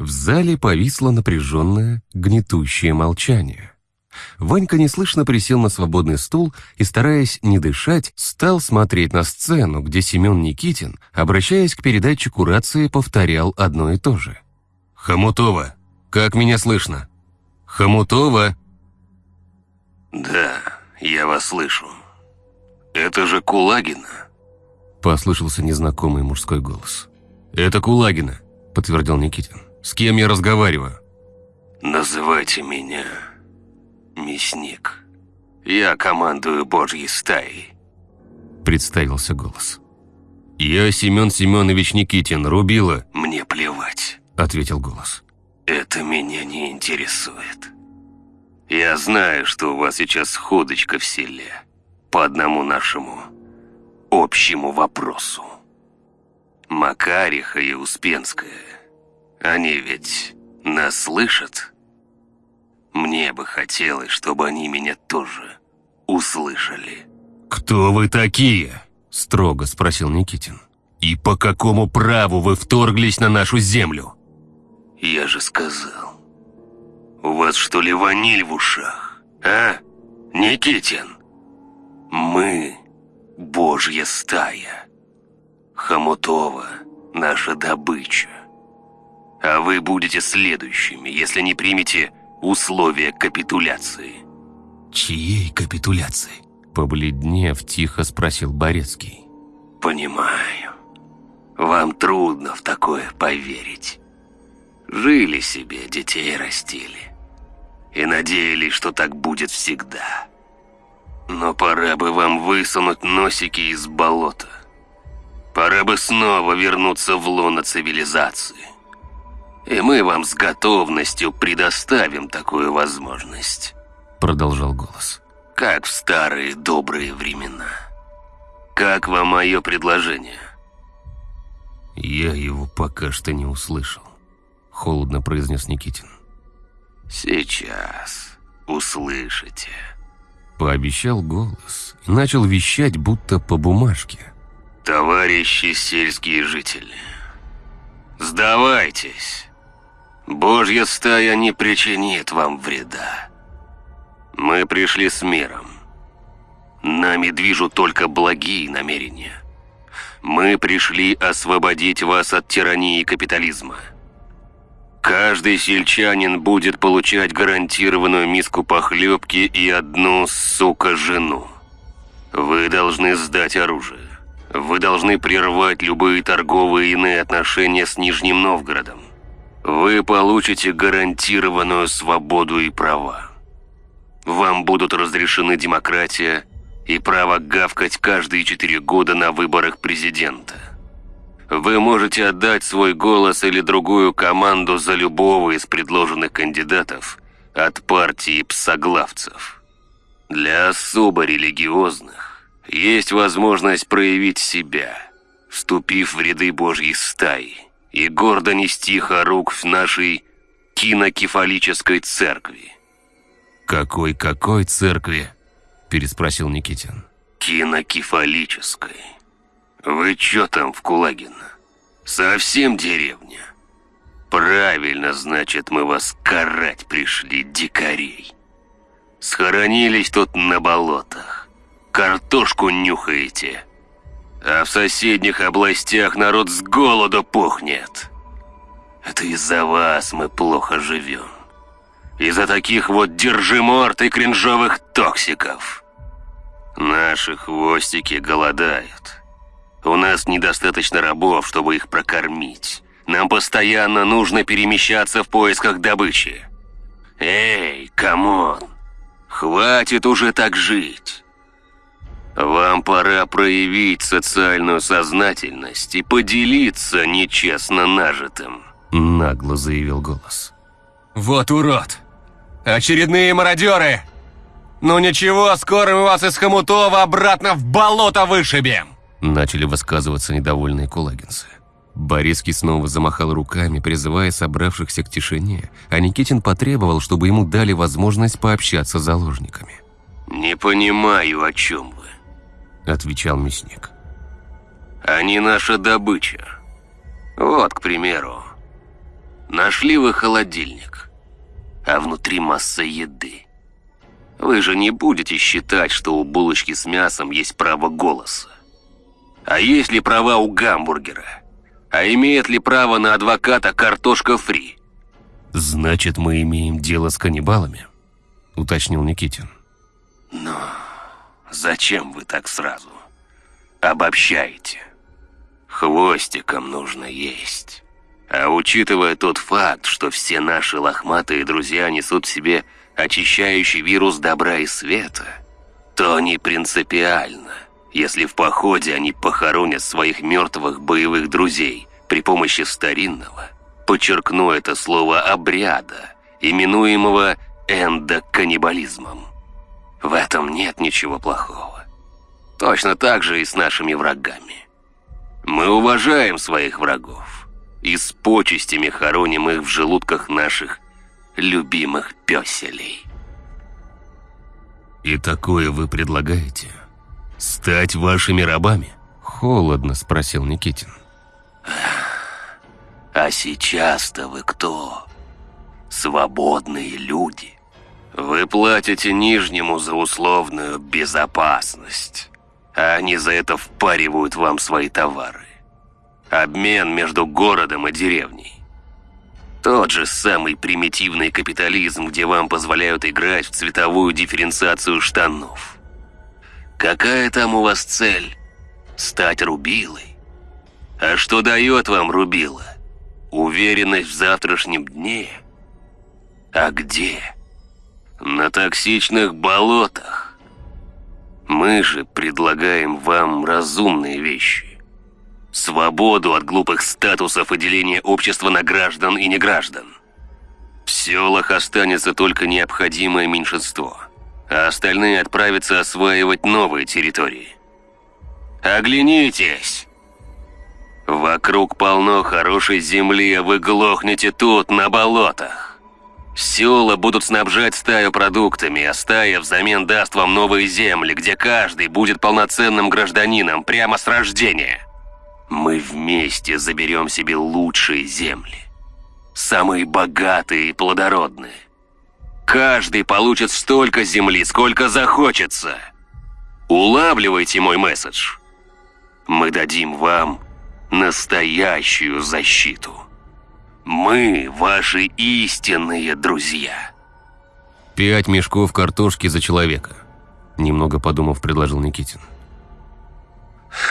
В зале повисло напряженное, гнетущее молчание. Ванька неслышно присел на свободный стул и, стараясь не дышать, стал смотреть на сцену, где Семен Никитин, обращаясь к передатчику рации, повторял одно и то же. «Хомутова, как меня слышно? Хомутова!» «Да, я вас слышу. Это же Кулагина!» Послышался незнакомый мужской голос. «Это Кулагина», — подтвердил Никитин. «С кем я разговариваю?» «Называйте меня Мясник. Я командую Божьей стаей», — представился голос. «Я Семен Семенович Никитин, рубила». «Мне плевать», — ответил голос. «Это меня не интересует. Я знаю, что у вас сейчас ходочка в селе по одному нашему общему вопросу. Макариха и Успенская, они ведь нас слышат? Мне бы хотелось, чтобы они меня тоже услышали. «Кто вы такие?» – строго спросил Никитин. «И по какому праву вы вторглись на нашу землю?» «Я же сказал. У вас что ли ваниль в ушах, а, Никитин? Мы – божья стая. Хомутова – наша добыча. А вы будете следующими, если не примете условия капитуляции». «Чьей капитуляции?» Побледнев, тихо спросил Борецкий. «Понимаю. Вам трудно в такое поверить. Жили себе, детей растили. И надеялись, что так будет всегда. Но пора бы вам высунуть носики из болота. Пора бы снова вернуться в лоно цивилизации. И мы вам с готовностью предоставим такую возможность», продолжал голос. «как в старые добрые времена. Как вам мое предложение?» «Я его пока что не услышал», — холодно произнес Никитин. «Сейчас услышите», — пообещал голос и начал вещать, будто по бумажке. «Товарищи сельские жители, сдавайтесь. Божья стая не причинит вам вреда. Мы пришли с миром. Нами движут только благие намерения. Мы пришли освободить вас от тирании капитализма. Каждый сельчанин будет получать гарантированную миску похлебки и одну, сука, жену. Вы должны сдать оружие. Вы должны прервать любые торговые и иные отношения с Нижним Новгородом. Вы получите гарантированную свободу и права. Вам будут разрешены демократия и право гавкать каждые четыре года на выборах президента. Вы можете отдать свой голос или другую команду за любого из предложенных кандидатов от партии псоглавцев. Для особо религиозных есть возможность проявить себя, вступив в ряды Божьей стаи и гордо нести хоруг в нашей кинокефалической церкви. «Какой-какой церкви?» – переспросил Никитин. «Кинокефалической. Вы чё там в Кулагино? Совсем деревня? Правильно, значит, мы вас карать пришли, дикарей. Схоронились тут на болотах. Картошку нюхаете. А в соседних областях народ с голоду пухнет. Это из-за вас мы плохо живем. Из-за таких вот держиморд и кринжовых токсиков. Наши хвостики голодают. У нас недостаточно рабов, чтобы их прокормить. Нам постоянно нужно перемещаться в поисках добычи. Эй, come on! Хватит уже так жить. Вам пора проявить социальную сознательность и поделиться нечестно нажитым. Нагло заявил голос. Вот урод! Очередные мародеры! Ну ничего, скоро мы вас из Хомутова обратно в болото вышибем!» Начали высказываться недовольные кулагинцы. Борецкий снова замахал руками, призывая собравшихся к тишине, а Никитин потребовал, чтобы ему дали возможность пообщаться с заложниками. «Не понимаю, о чем вы», — отвечал мясник. «Они наша добыча. Вот, к примеру, Нашли вы холодильник, а внутри масса еды. Вы же не будете считать, что у булочки с мясом есть право голоса. А есть ли права у гамбургера? А имеет ли право на адвоката картошка фри? «Значит, мы имеем дело с каннибалами?» — уточнил Никитин. Но зачем вы так сразу? Обобщаете. Хвостиком нужно есть. А учитывая тот факт, что все наши лохматые друзья несут в себе очищающий вирус добра и света, то не принципиально, если в походе они похоронят своих мертвых боевых друзей при помощи старинного, подчеркну это слово, обряда, именуемого эндоканнибализмом. В этом нет ничего плохого. Точно так же и с нашими врагами. Мы уважаем своих врагов и с почестями хороним их в желудках наших любимых пёселей. «И такое вы предлагаете? Стать вашими рабами?» Холодно спросил Никитин. «А сейчас-то вы кто? Свободные люди. Вы платите Нижнему за условную безопасность, а они за это впаривают вам свои товары. Обмен между городом и деревней. Тот же самый примитивный капитализм, где вам позволяют играть в цветовую дифференциацию штанов. Какая там у вас цель? Стать рубилой? А что дает вам рубила? Уверенность в завтрашнем дне? А где? На токсичных болотах. Мы же предлагаем вам разумные вещи. Свободу от глупых статусов и деления общества на граждан и неграждан. В селах останется только необходимое меньшинство, а остальные отправятся осваивать новые территории. Оглянитесь! Вокруг полно хорошей земли, а вы глохнете тут, на болотах. Села будут снабжать стаю продуктами, а стая взамен даст вам новые земли, где каждый будет полноценным гражданином прямо с рождения. Мы вместе заберем себе лучшие земли. Самые богатые и плодородные. Каждый получит столько земли, сколько захочется. Улавливайте мой месседж. Мы дадим вам настоящую защиту. Мы ваши истинные друзья. Пять мешков картошки за человека. Немного подумав, предложил Никитин.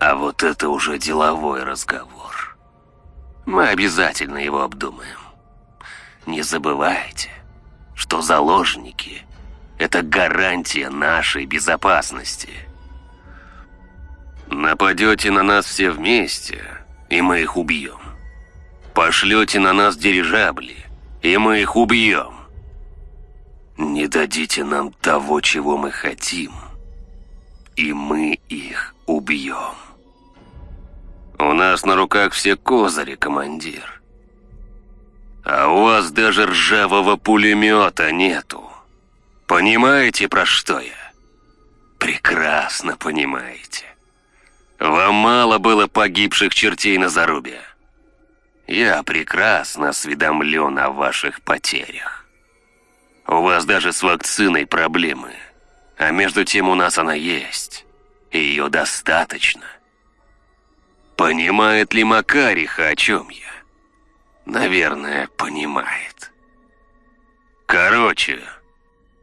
А вот это уже деловой разговор. Мы обязательно его обдумаем. Не забывайте, что заложники – это гарантия нашей безопасности. Нападете на нас все вместе, и мы их убьем. Пошлете на нас дирижабли, и мы их убьем. Не дадите нам того, чего мы хотим, и мы их убьем. У нас на руках все козыри, командир. А у вас даже ржавого пулемета нету. Понимаете, про что я? Прекрасно понимаете. Вам мало было погибших чертей на зарубе. Я прекрасно осведомлен о ваших потерях. У вас даже с вакциной проблемы. А между тем у нас она есть. И ее достаточно. Понимает ли Макариха, о чем я? Наверное, понимает. Короче,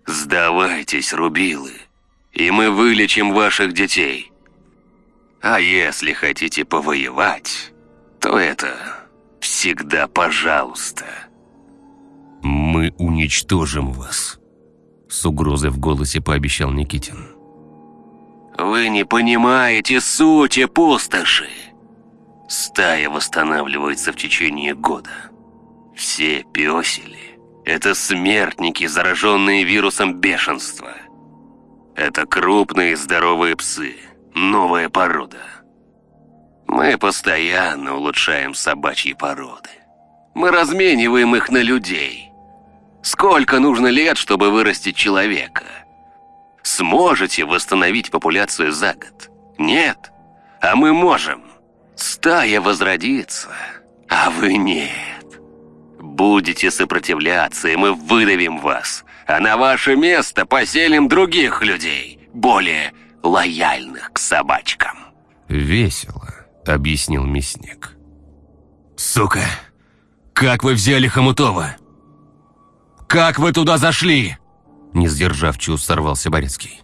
сдавайтесь, рубилы, и мы вылечим ваших детей. А если хотите повоевать, то это всегда пожалуйста. Мы уничтожим вас, с угрозой в голосе пообещал Никитин. Вы не понимаете сути пустоши. Стая восстанавливается в течение года. Все пёсели – это смертники, зараженные вирусом бешенства. Это крупные здоровые псы, новая порода. Мы постоянно улучшаем собачьи породы. Мы размениваем их на людей. Сколько нужно лет, чтобы вырастить человека? Сможете восстановить популяцию за год? Нет. А мы можем. Стая возродится, а вы нет. Будете сопротивляться, и мы выдавим вас, а на ваше место поселим других людей, более лояльных к собачкам. «Весело», — объяснил мясник. «Сука! Как вы взяли Хомутова? Как вы туда зашли?» Не сдержав чувств, сорвался Борецкий.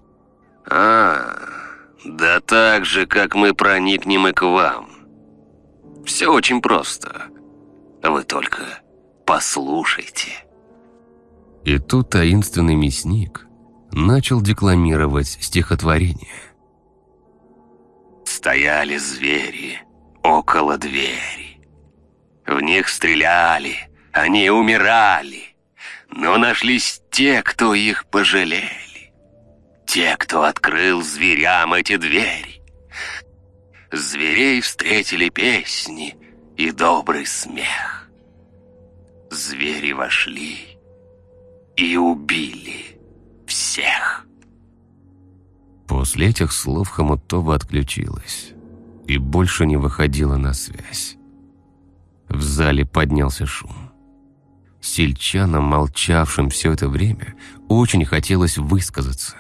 А, да так же, как мы проникнем и к вам. Все очень просто. Вы только послушайте. И тут таинственный мясник начал декламировать стихотворение. Стояли звери около двери. В них стреляли, они умирали. Но нашлись те, кто их пожалели. Те, кто открыл зверям эти двери. Зверей встретили песни и добрый смех. Звери вошли и убили всех. После этих слов Хомутова отключилась и больше не выходила на связь. В зале поднялся шум. Сельчанам, молчавшим все это время, очень хотелось высказаться.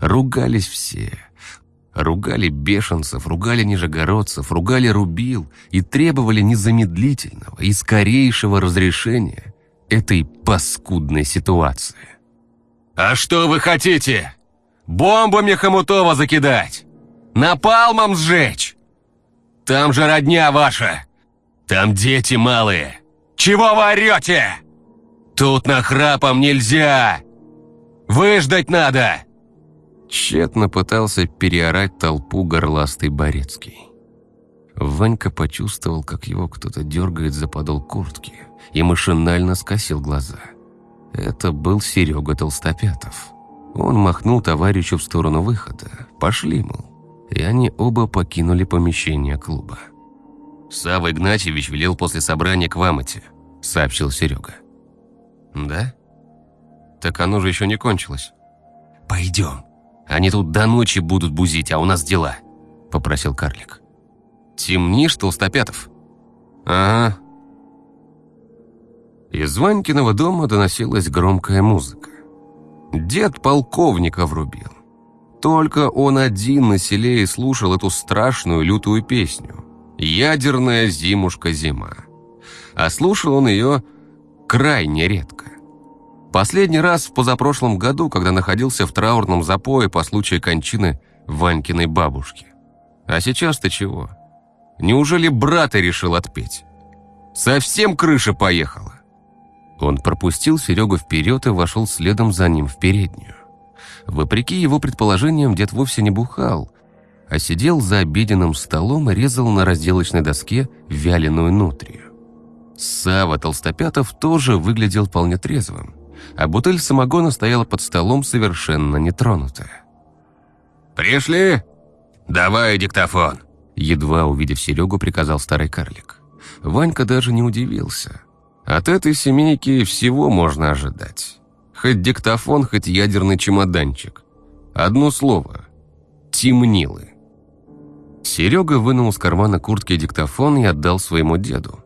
Ругались все. Ругали бешенцев, ругали нижегородцев, ругали рубил и требовали незамедлительного и скорейшего разрешения этой паскудной ситуации. «А что вы хотите? Бомбами Хомутова закидать? Напалмом сжечь? Там же родня ваша! Там дети малые! Чего вы орете? Тут нахрапом нельзя! Выждать надо!» Тщетно пытался переорать толпу горластый Борецкий. Ванька почувствовал, как его кто-то дергает за подол куртки и машинально скосил глаза. Это был Серега Толстопятов. Он махнул товарищу в сторону выхода. «Пошли, мол». И они оба покинули помещение клуба. «Савва Игнатьевич велел после собрания к вам идти», — сообщил Серега. «Да? Так оно же еще не кончилось». «Пойдем. Они тут до ночи будут бузить, а у нас дела», — попросил карлик. «Темнишь, Толстопятов?» «Ага». Из Ванькиного дома доносилась громкая музыка. Дед полковника врубил. Только он один на селе и слушал эту страшную лютую песню «Ядерная зимушка-зима». А слушал он ее крайне редко. Последний раз в позапрошлом году, когда находился в траурном запое по случаю кончины Ванькиной бабушки. А сейчас-то чего? Неужели брата решил отпеть? Совсем крыша поехала. Он пропустил Серегу вперед и вошел следом за ним в переднюю. Вопреки его предположениям, дед вовсе не бухал, а сидел за обеденным столом и резал на разделочной доске вяленую нутрию. Сава Толстопятов тоже выглядел вполне трезвым, а бутыль самогона стояла под столом совершенно нетронутая. «Пришли? Давай диктофон!» Едва увидев Серегу, приказал старый карлик. Ванька даже не удивился. От этой семейки всего можно ожидать. Хоть диктофон, хоть ядерный чемоданчик. Одно слово. Темнилы. Серега вынул из кармана куртки диктофон и отдал своему деду.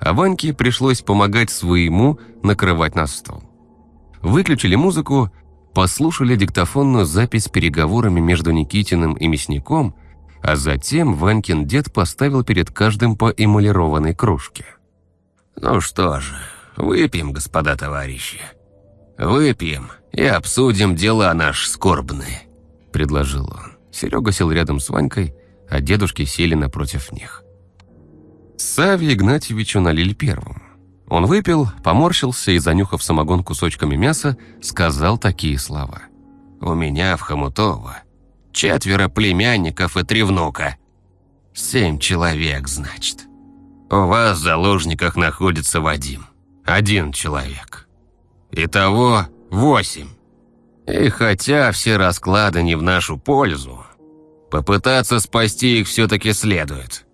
А Ваньке пришлось помогать своему накрывать на стол. Выключили музыку, послушали диктофонную запись с переговорами между Никитиным и Мясником, а затем Ванькин дед поставил перед каждым по эмалированной кружке. Ну что же, выпьем, господа товарищи. Выпьем и обсудим дела наши скорбные, предложил он. Серега сел рядом с Ванькой, а дедушки сели напротив них. Саве Игнатьевичу налили первым. Он выпил, поморщился и, занюхав самогон кусочками мяса, сказал такие слова. «У меня в Хомутово четверо племянников и три внука. Семь человек, значит. У вас в заложниках находится Вадим. Один человек. Итого восемь. И хотя все расклады не в нашу пользу, попытаться спасти их все-таки следует».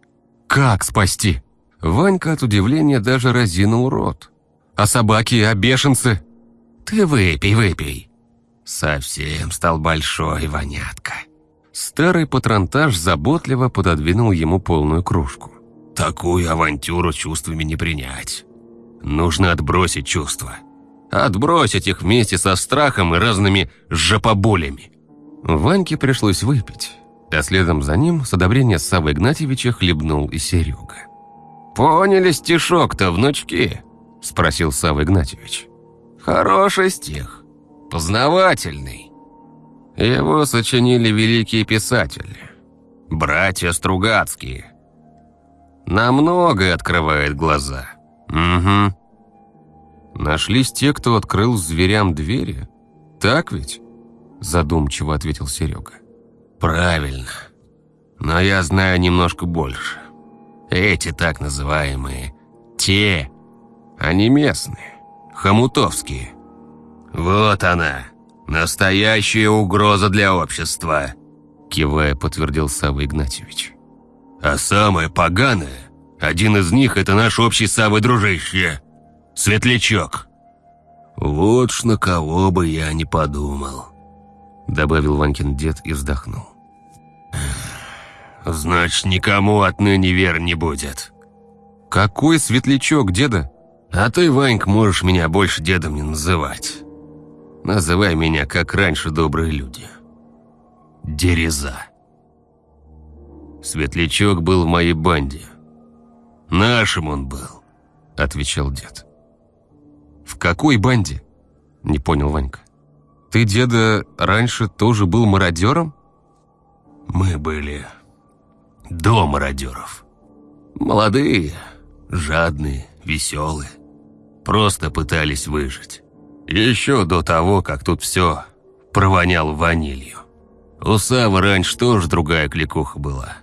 «Как спасти?» Ванька от удивления даже разинул рот. «А собаки, а бешенцы?» «Ты выпей, выпей». Совсем стал большой, вонятка. Старый патронтаж заботливо пододвинул ему полную кружку. Такую авантюру чувствами не принять. Нужно отбросить чувства. Отбросить их вместе со страхом и разными жопоболями. Ваньке пришлось выпить, а следом за ним с одобрения Савы Игнатьевича хлебнул и Серега. «Поняли стишок-то, внучки?» – спросил Савва Игнатьевич. «Хороший стих, познавательный. Его сочинили великие писатели, братья Стругацкие. На многое открывает глаза. Угу. Нашлись те, кто открыл зверям двери? Так ведь?» Задумчиво ответил Серега. «Правильно. Но я знаю немножко больше. Эти так называемые «те», они местные, хомутовские. Вот она, настоящая угроза для общества», кивая, подтвердил Савва Игнатьевич. «А самое поганое, один из них – это наш общий Савва дружище, Светлячок. Вот ж на кого бы я не подумал». Добавил Ванькин дед и вздохнул. «Значит, никому отныне вер не будет». «Какой светлячок, деда?» «А ты, Ваньк, можешь меня больше дедом не называть. Называй меня, как раньше, добрые люди. Дереза». Светлячок был в моей банде. Нашим он был, отвечал дед. В какой банде? Не понял Ванька. Ты, деда, раньше тоже был мародером? Мы были до мародеров. Молодые, жадные, веселые. Просто пытались выжить. Еще до того, как тут все провонял ванилью. У Савы раньше тоже другая кликуха была.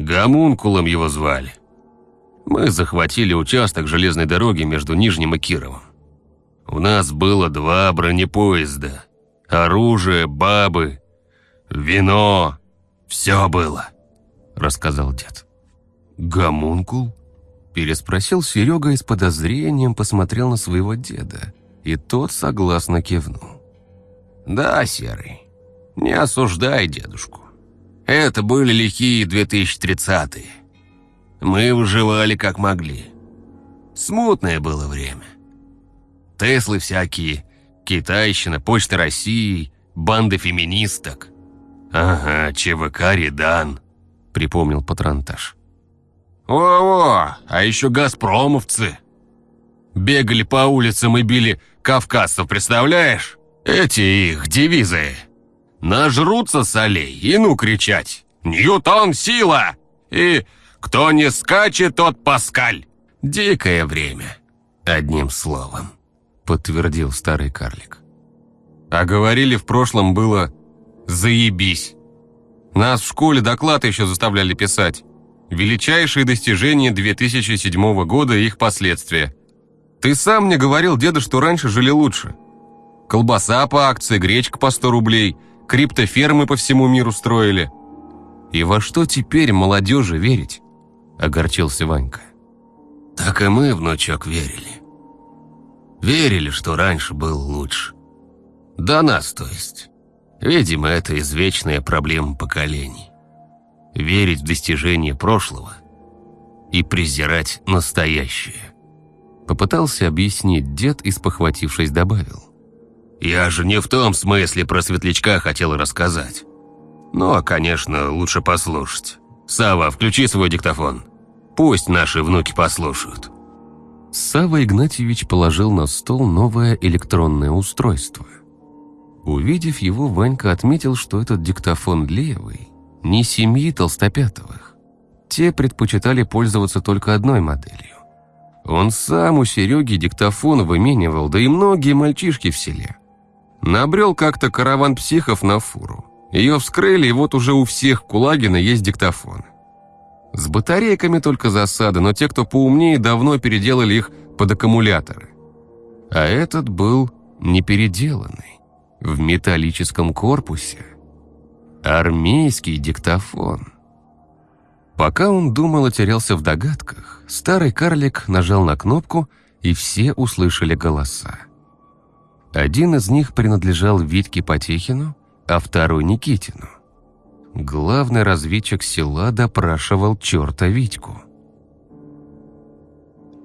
Гомункулом его звали. Мы захватили участок железной дороги между Нижним и Кировым. У нас было два бронепоезда. Оружие, бабы, вино. Все было, рассказал дед. «Гомункул?» Переспросил Серега и с подозрением посмотрел на своего деда. И тот согласно кивнул. «Да, Серый, не осуждай дедушку. Это были лихие 2030-е. Мы выживали как могли. Смутное было время. Теслы всякие, китайщина, почта России, банды феминисток. Ага, ЧВК «Редан», — припомнил Патронтаж. О-о, а еще газпромовцы. Бегали по улицам и били кавказцев, представляешь? Эти их девизы. Нажрутся солей и ну кричать «Ньютон, сила!» и «Кто не скачет, тот паскаль!» Дикое время, одним словом, подтвердил старый карлик. А говорили в прошлом было «заебись». Нас в школе доклад еще заставляли писать. Величайшие достижения 2007 года и их последствия. Ты сам мне говорил, деда, что раньше жили лучше. Колбаса по акции, гречка по 100 рублей, криптофермы по всему миру строили. И во что теперь молодежи верить? Огорчился Ванька. Так и мы, внучок, верили. Верили, что раньше был лучше. До нас, то есть. Видимо, это извечная проблема поколений. Верить в достижения прошлого и презирать настоящее. Попытался объяснить дед и, спохватившись, добавил. «Я же не в том смысле про светлячка хотел рассказать. Ну, а, конечно, лучше послушать. Сава, включи свой диктофон. Пусть наши внуки послушают». Сава Игнатьевич положил на стол новое электронное устройство. Увидев его, Ванька отметил, что этот диктофон левый, не семьи Толстопятовых. Те предпочитали пользоваться только одной моделью. Он сам у Сереги диктофон выменивал, да и многие мальчишки в селе. Набрел как-то караван психов на фуру. Ее вскрыли, и вот уже у всех Кулагина есть диктофон. С батарейками только засада, но те, кто поумнее, давно переделали их под аккумуляторы. А этот был не переделанный, в металлическом корпусе. Армейский диктофон. Пока он думал и терялся в догадках, старый карлик нажал на кнопку, и все услышали голоса. Один из них принадлежал Витьке Потехину, а второй Никитину. главный разведчик села допрашивал черта Витьку.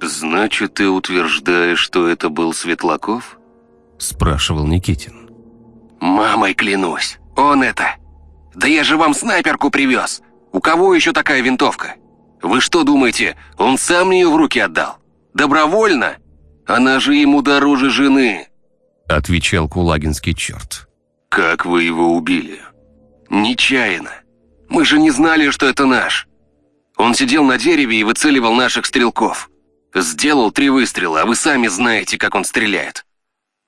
«Значит, ты утверждаешь, что это был Светлаков?» спрашивал Никитин. «Мамой клянусь, он это! Да я же вам снайперку привез! У кого еще такая винтовка? Вы что думаете, он сам ее в руки отдал? Добровольно? Она же ему дороже жены!» Отвечал кулагинский черт. «Как вы его убили?» «Нечаянно. Мы же не знали, что это наш. Он сидел на дереве и выцеливал наших стрелков. Сделал три выстрела, а вы сами знаете, как он стреляет.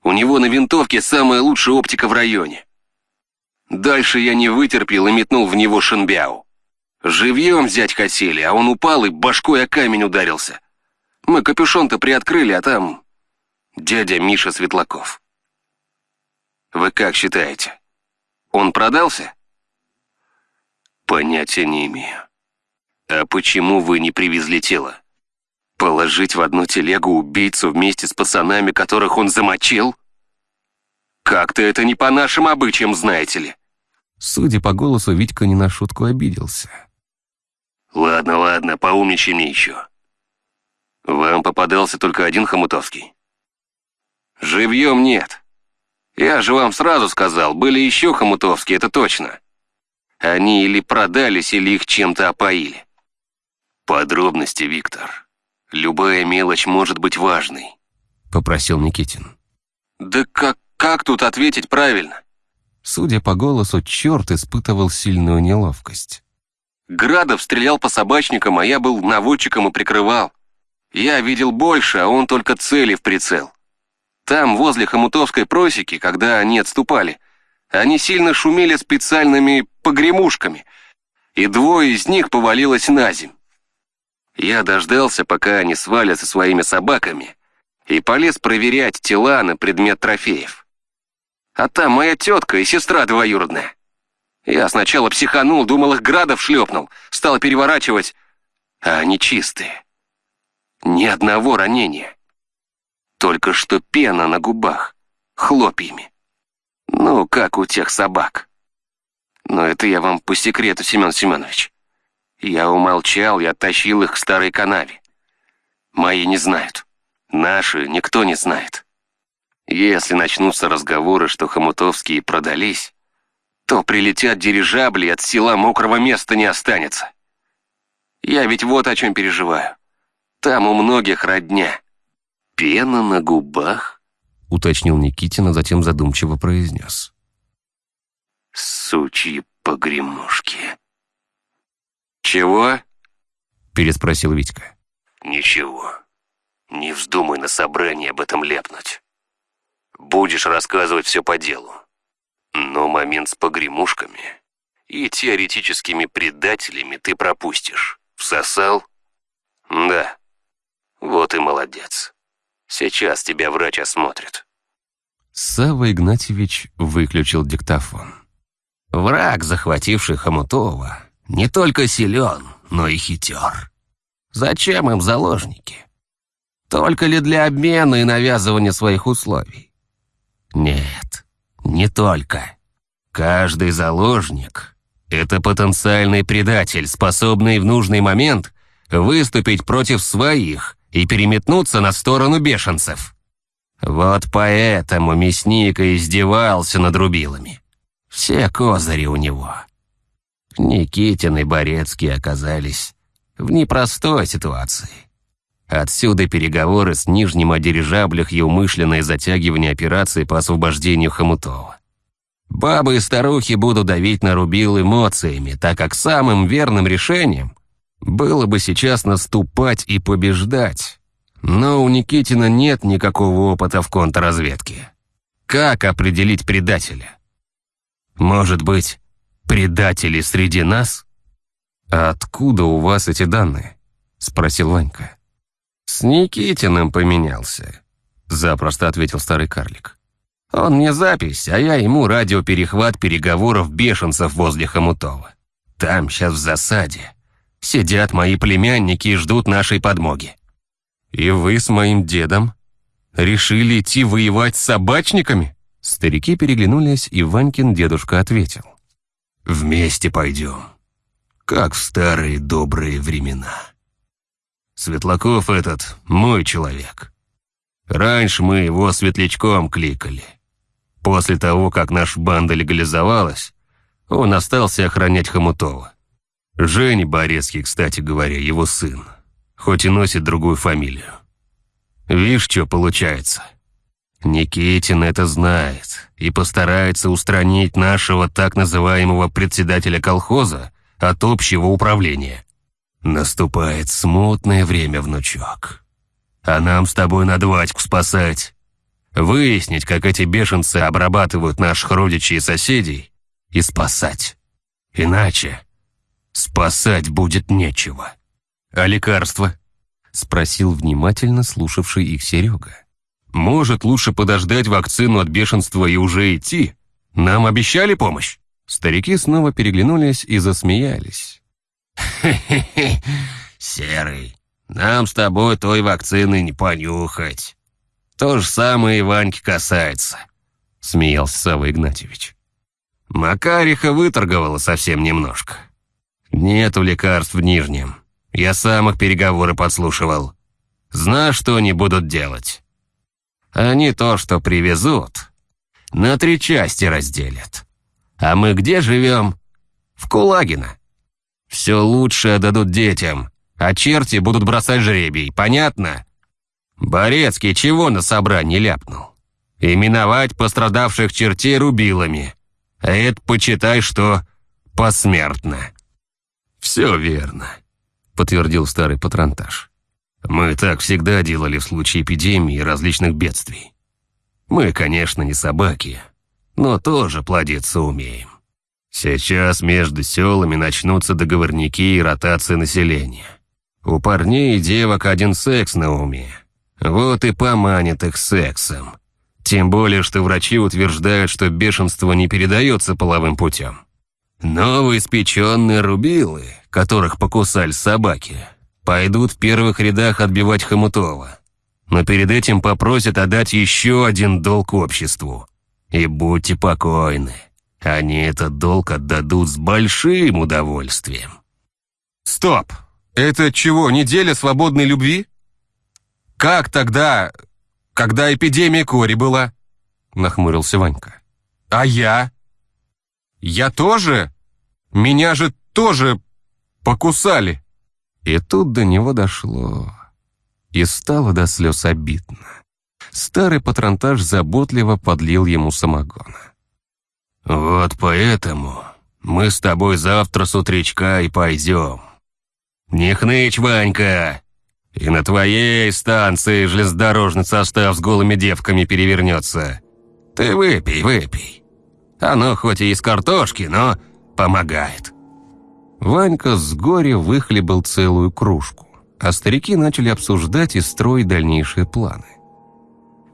У него на винтовке самая лучшая оптика в районе. Дальше я не вытерпел и метнул в него шинбяу. Живьем взять хотели, а он упал и башкой о камень ударился. Мы капюшон-то приоткрыли, а там дядя Миша Светлаков. Вы как считаете, он продался? Понятия не имею. А почему вы не привезли тело? Положить в одну телегу убийцу вместе с пацанами, которых он замочил? Как-то это не по нашим обычаям, знаете ли. Судя по голосу, Витька не на шутку обиделся. Ладно, ладно, поумничай мне еще. Вам попадался только один Хомутовский? Живьем нет. Я же вам сразу сказал, были еще Хомутовские, это точно. Они или продались, или их чем-то опоили. Подробности, Виктор. Любая мелочь может быть важной. Попросил Никитин. Да как, как тут ответить правильно? Судя по голосу, черт испытывал сильную неловкость. Градов стрелял по собачникам, а я был наводчиком и прикрывал. Я видел больше, а он только цели в прицел. Там, возле Хомутовской просеки, когда они отступали, они сильно шумели специальными погремушками, и двое из них повалилось на земь. Я дождался, пока они свалят со своими собаками, и полез проверять тела на предмет трофеев. А там моя тетка и сестра двоюродная. Я сначала психанул, думал, их градов шлепнул, стал переворачивать, а они чистые. Ни одного ранения. Только что пена на губах, хлопьями. Ну, как у тех собак. Но это я вам по секрету, Семен Семенович. Я умолчал и оттащил их к старой канаве. Мои не знают. Наши никто не знает. Если начнутся разговоры, что хомутовские продались, то прилетят дирижабли, и от села мокрого места не останется. Я ведь вот о чем переживаю. Там у многих родня. Пена на губах? Уточнил Никитин, а затем задумчиво произнес. Сучьи погремушки. Чего? Переспросил Витька. Ничего. Не вздумай на собрании об этом лепнуть. Будешь рассказывать все по делу. Но момент с погремушками и теоретическими предателями ты пропустишь. Всосал? Да. Вот и молодец. Сейчас тебя врач осмотрит. Савва Игнатьевич выключил диктофон. Враг, захвативший Хомутова, не только силен, но и хитер. Зачем им заложники? Только ли для обмена и навязывания своих условий? Нет, не только. Каждый заложник — это потенциальный предатель, способный в нужный момент выступить против своих и переметнуться на сторону бешенцев. Вот поэтому мясник и издевался над рубилами. Все козыри у него. Никитин и Борецкий оказались в непростой ситуации. Отсюда переговоры с Нижним о дирижаблях и умышленное затягивание операции по освобождению Хомутова. Бабы и старухи будут давить на Рубил эмоциями, так как самым верным решением было бы сейчас наступать и побеждать. Но у Никитина нет никакого опыта в контрразведке. Как определить предателя? Может быть, предатели среди нас? «А откуда у вас эти данные?» — спросил Ванька. «С Никитиным поменялся», — запросто ответил старый карлик. «Он мне запись, а я ему радиоперехват переговоров бешенцев возле Хомутова. Там сейчас в засаде. Сидят мои племянники и ждут нашей подмоги». «И вы с моим дедом решили идти воевать с собачниками?» Старики переглянулись, и Ванькин дедушка ответил. Вместе пойдем, как в старые добрые времена. Светлаков этот мой человек. Раньше мы его светлячком кликали. После того, как наша банда легализовалась, он остался охранять Хомутова. Женя Борецкий, кстати говоря, его сын, хоть и носит другую фамилию. Видишь, что получается? Никитин это знает и постарается устранить нашего так называемого председателя колхоза от общего управления. Наступает смутное время, внучок. А нам с тобой надо Вадьку спасать. Выяснить, как эти бешенцы обрабатывают наших родичей и соседей, и спасать. Иначе спасать будет нечего. А лекарства? Спросил внимательно слушавший их Серега. Может, лучше подождать вакцину от бешенства и уже идти? Нам обещали помощь? Старики снова переглянулись и засмеялись. «Хе-хе-хе, Серый, нам с тобой той вакцины не понюхать. То же самое и Ваньки касается», — смеялся Савва Игнатьевич. Макариха выторговала совсем немножко. Нету лекарств в Нижнем. Я сам их переговоры подслушивал. Знаешь, что они будут делать? Они то, что привезут, на три части разделят. А мы где живем? В Кулагино. Все лучшее дадут детям, а черти будут бросать жребий, понятно? Борецкий чего на собрании ляпнул? Именовать пострадавших чертей рубилами. А это почитай, что посмертно. «Все верно», — подтвердил старый патронтаж. «Мы так всегда делали в случае эпидемии и различных бедствий. Мы, конечно, не собаки, но тоже плодиться умеем. Сейчас между селами начнутся договорники и ротация населения. У парней и девок один секс на уме. Вот и поманит их сексом. Тем более, что врачи утверждают, что бешенство не передается половым путем. Новоиспеченные рубилы, которых покусали собаки, пойдут в первых рядах отбивать Хомутова. Но перед этим попросят отдать еще один долг обществу. И будьте покойны, они этот долг отдадут с большим удовольствием. Стоп! Это чего, неделя свободной любви? Как тогда, когда эпидемия кори была?» Нахмурился Ванька. «А я? Я тоже? Меня же тоже покусали!» И тут до него дошло. И стало до слез обидно. Старый патронтаж заботливо подлил ему самогона. «Вот поэтому мы с тобой завтра с утречка и пойдем. Не хнычь, Ванька, и на твоей станции железнодорожный состав с голыми девками перевернется. Ты выпей, выпей. Оно хоть и из картошки, но помогает». Ванька с горя выхлебал целую кружку, а старики начали обсуждать и строить дальнейшие планы.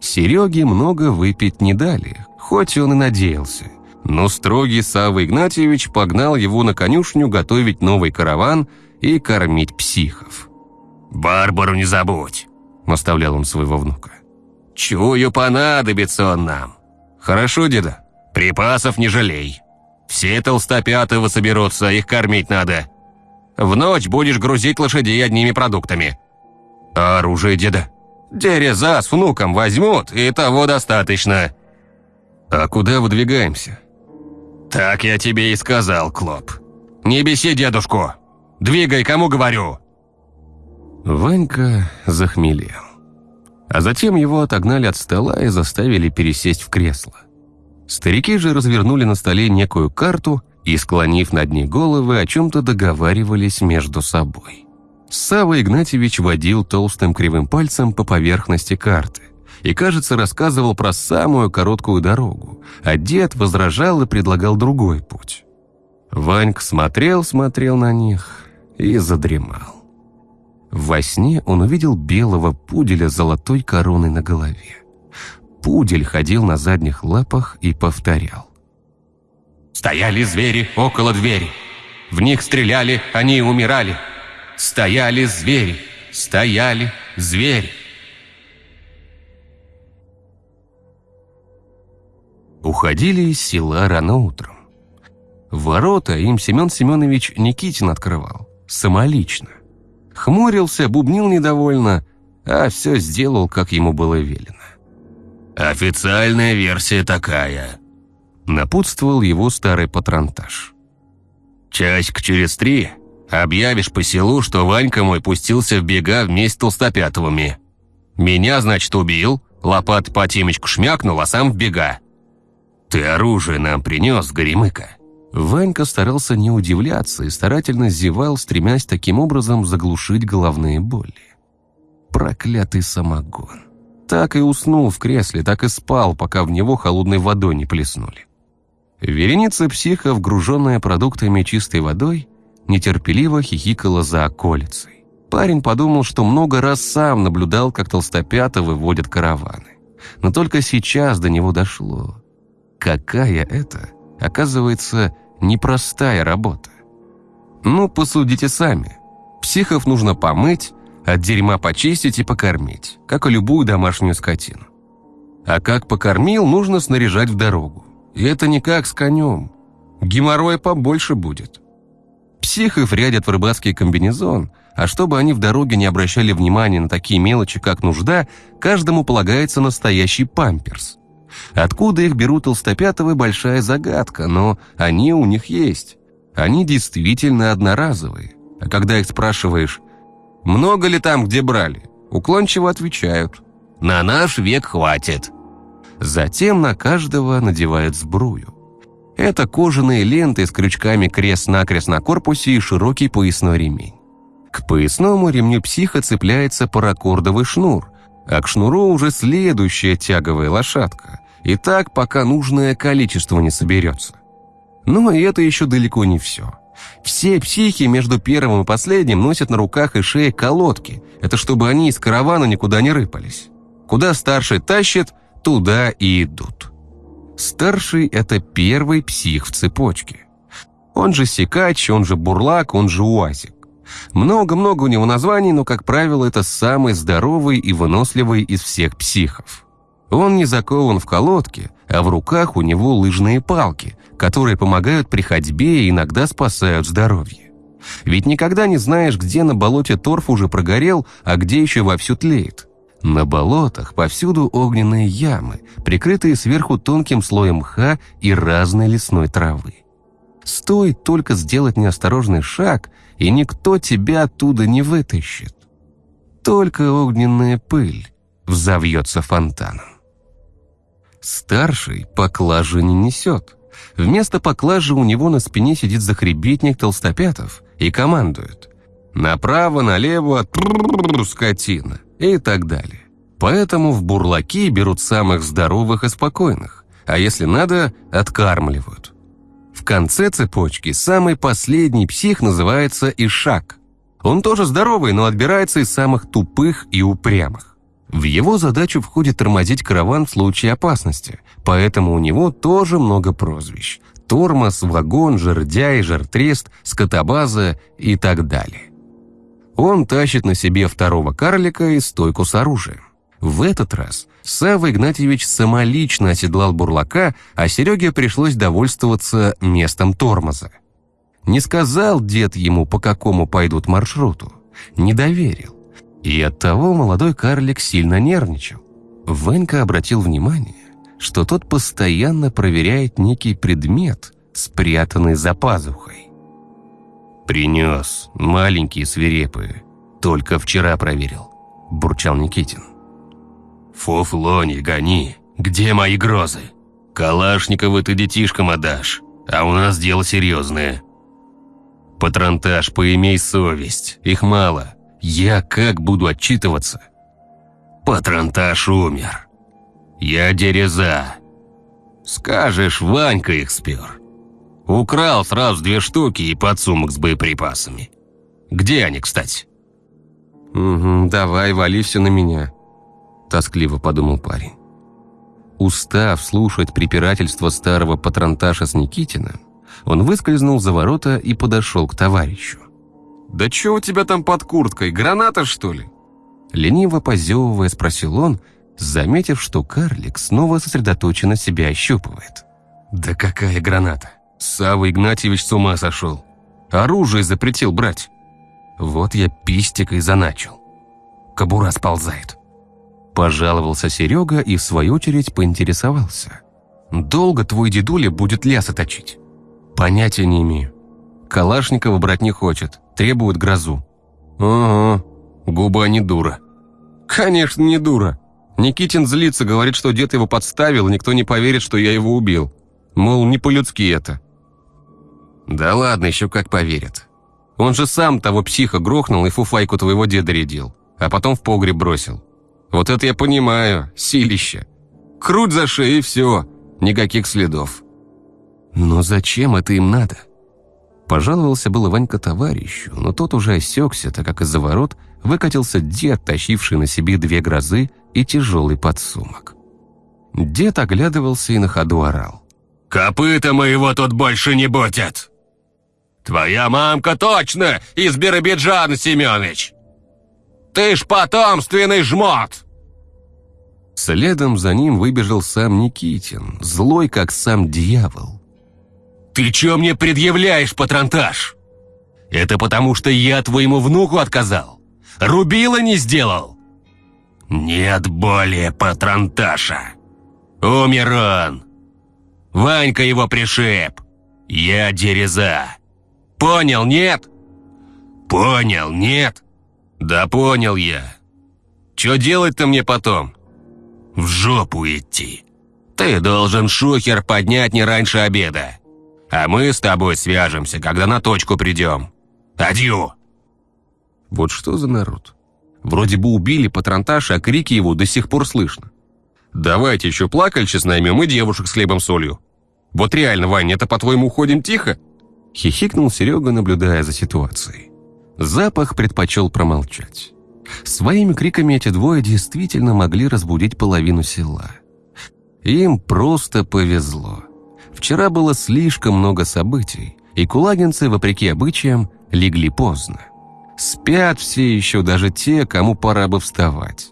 Сереге много выпить не дали, хоть он и надеялся. Но строгий Савва Игнатьевич погнал его на конюшню готовить новый караван и кормить психов. «Барбару не забудь», — наставлял он своего внука. «Чую, понадобится он нам. Хорошо, деда? Припасов не жалей. Все толстопятого соберутся, их кормить надо. В ночь будешь грузить лошадей одними продуктами. А оружие, деда? Дереза с внуком возьмут, и того достаточно». «А куда выдвигаемся?» «Так я тебе и сказал, Клоп. Не беси дедушку. Двигай, кому говорю». Ванька захмелел. А затем его отогнали от стола и заставили пересесть в кресло. Старики же развернули на столе некую карту и, склонив над ней головы, о чем-то договаривались между собой. Сава Игнатьевич водил толстым кривым пальцем по поверхности карты и, кажется, рассказывал про самую короткую дорогу, а дед возражал и предлагал другой путь. Ванька смотрел-смотрел на них и задремал. Во сне он увидел белого пуделя с золотой короной на голове. Пудель ходил на задних лапах и повторял. «Стояли звери около двери. В них стреляли, они умирали. Стояли звери, стояли звери». Уходили из села рано утром. Ворота им Семен Семенович Никитин открывал, самолично. Хмурился, бубнил недовольно, а все сделал, как ему было велено. «Официальная версия такая», — напутствовал его старый патронтаж. «Часик через три объявишь по селу, что Ванька мой пустился в бега вместе с Толстопятовыми. Меня, значит, убил, лопат по темечку шмякнул, а сам в бега. Ты оружие нам принес, Горемыка». Ванька старался не удивляться и старательно зевал, стремясь таким образом заглушить головные боли. Проклятый самогон. Так и уснул в кресле, так и спал, пока в него холодной водой не плеснули. Вереница психов, груженная продуктами чистой водой, нетерпеливо хихикала за околицей. Парень подумал, что много раз сам наблюдал, как толстопята выводят караваны. Но только сейчас до него дошло. Какая это, оказывается, непростая работа. Ну, посудите сами. Психов нужно помыть, от дерьма почистить и покормить, как и любую домашнюю скотину. А как покормил, нужно снаряжать в дорогу. И это не как с конем. Геморроя побольше будет. Психов рядят в рыбацкий комбинезон, а чтобы они в дороге не обращали внимания на такие мелочи, как нужда, каждому полагается настоящий памперс. Откуда их берут толстопятовы – большая загадка, но они у них есть. Они действительно одноразовые. А когда их спрашиваешь, много ли там, где брали? Уклончиво отвечают. На наш век хватит. Затем на каждого надевают сбрую. Это кожаные ленты с крючками крест-накрест на корпусе и широкий поясной ремень. К поясному ремню психа цепляется паракордовый шнур, а к шнуру уже следующая тяговая лошадка. И так, пока нужное количество не соберется. Но и это еще далеко не все. Все психи между первым и последним носят на руках и шее колодки. Это чтобы они из каравана никуда не рыпались. Куда старший тащит, туда и идут. Старший – это первый псих в цепочке. Он же секач, он же бурлак, он же уазик. Много-много у него названий, но, как правило, это самый здоровый и выносливый из всех психов. Он не закован в колодке, а в руках у него лыжные палки, которые помогают при ходьбе и иногда спасают здоровье. Ведь никогда не знаешь, где на болоте торф уже прогорел, а где еще вовсю тлеет. На болотах повсюду огненные ямы, прикрытые сверху тонким слоем мха и разной лесной травы. Стоит только сделать неосторожный шаг, и никто тебя оттуда не вытащит. Только огненная пыль взовьется фонтаном. Старший поклажи не несет. Вместо поклажи у него на спине сидит захребетник толстопятов и командует. Направо, налево, трррр, скотина и так далее. Поэтому в бурлаки берут самых здоровых и спокойных, а если надо, откармливают. В конце цепочки самый последний псих называется Ишак. Он тоже здоровый, но отбирается из самых тупых и упрямых. В его задачу входит тормозить караван в случае опасности, поэтому у него тоже много прозвищ. Тормоз, вагон, жердяй, жертрест, скотобаза и так далее. Он тащит на себе второго карлика и стойку с оружием. В этот раз Савва Игнатьевич самолично оседлал бурлака, а Сереге пришлось довольствоваться местом тормоза. Не сказал дед ему, по какому пойдут маршруту. Не доверил. И оттого молодой карлик сильно нервничал. Венька обратил внимание, что тот постоянно проверяет некий предмет, спрятанный за пазухой. «Принес, маленькие свирепые, только вчера проверил», – бурчал Никитин. «Фуфлони, гони, где мои грозы? Калашникова ты детишкам отдашь, а у нас дело серьезное». «Патронтаж, поимей совесть, их мало, я как буду отчитываться? Патронтаж умер. Я дереза. Скажешь, Ванька их спер. Украл сразу две штуки и подсумок с боеприпасами. Где они, кстати? «Угу, давай, вали все на меня», – тоскливо подумал парень. Устав слушать препирательство старого патронташа с Никитиным, он выскользнул за ворота и подошел к товарищу. «Да что у тебя там под курткой, граната, что ли?» Лениво позевывая, спросил он, заметив, что карлик снова сосредоточенно себя ощупывает. «Да какая граната? Савва Игнатьевич с ума сошел. Оружие запретил брать. Вот я пистикой заначил. Кобура сползает. Пожаловался Серега и в свою очередь поинтересовался. Долго твой дедуля будет лясы точить? Понятия не имею. Калашникова брать не хочет, требует грозу. Ага, губа не дура. Конечно, не дура. Никитин злится, говорит, что дед его подставил, никто не поверит, что я его убил. Мол, не по-людски это. Да ладно, еще как поверят. Он же сам того психа грохнул и фуфайку твоего деда рядил, а потом в погреб бросил. Вот это я понимаю, силище. Круть за шею и все, никаких следов. Но зачем это им надо? Пожаловался было Ванька товарищу, но тот уже осекся, так как из-за ворот выкатился дед, тащивший на себе две грозы и тяжелый подсумок. Дед оглядывался и на ходу орал. «Копыта моего тут больше не будет!» «Твоя мамка точно из Биробиджана, Семёныч! Ты ж потомственный жмот!» Следом за ним выбежал сам Никитин, злой, как сам дьявол. «Ты чё мне предъявляешь, патронтаж? Это потому, что я твоему внуку отказал? Рубила не сделал?» «Нет более патронташа. Умер он. Ванька его пришиб. Я дереза. Понял, нет?» «Понял, нет?» «Да понял я. Чё делать-то мне потом?» «В жопу идти. Ты должен шухер поднять не раньше обеда. А мы с тобой свяжемся, когда на точку придем. Адью!» Вот что за народ? Вроде бы убили патронташа, а крики его до сих пор слышно. Давайте еще плакальщиц наймем и девушек с хлебом-солью. Вот реально, Ваня, это по-твоему уходим тихо? Хихикнул Серега, наблюдая за ситуацией. Запах предпочел промолчать. Своими криками эти двое действительно могли разбудить половину села. Им просто повезло. Вчера было слишком много событий, и кулагинцы, вопреки обычаям, легли поздно. Спят все еще даже те, кому пора бы вставать.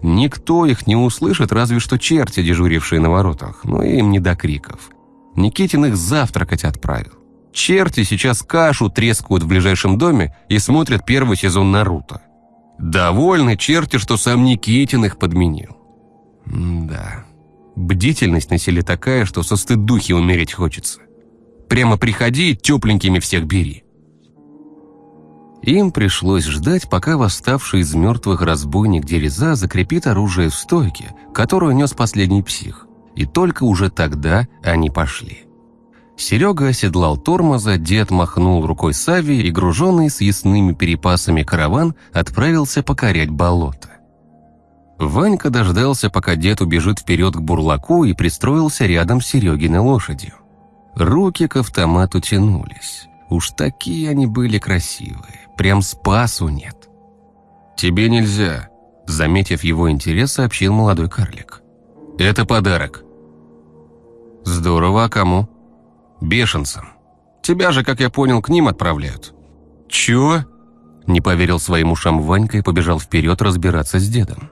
Никто их не услышит, разве что черти, дежурившие на воротах, но им не до криков. Никитин их завтракать отправил. Черти сейчас кашу трескают в ближайшем доме и смотрят первый сезон Наруто. Довольны черти, что сам Никитин их подменил. М да, бдительность на селе такая, что со стыдухи умереть хочется. Прямо приходи, тепленькими всех бери. Им пришлось ждать, пока восставший из мертвых разбойник Дереза закрепит оружие в стойке, которую нес последний псих. И только уже тогда они пошли. Серега оседлал тормоза, дед махнул рукой Сави и, груженный с перепасами караван, отправился покорять болото. Ванька дождался, пока дед убежит вперед к бурлаку и пристроился рядом с Серегиной лошадью. Руки к автомату тянулись. Уж такие они были красивые. Прям спасу нет. «Тебе нельзя», — заметив его интерес, сообщил молодой карлик. «Это подарок». «Здорово, а кому?» «Бешенцам. Тебя же, как я понял, к ним отправляют». «Чё?» Не поверил своим ушам Ванька и побежал вперед разбираться с дедом.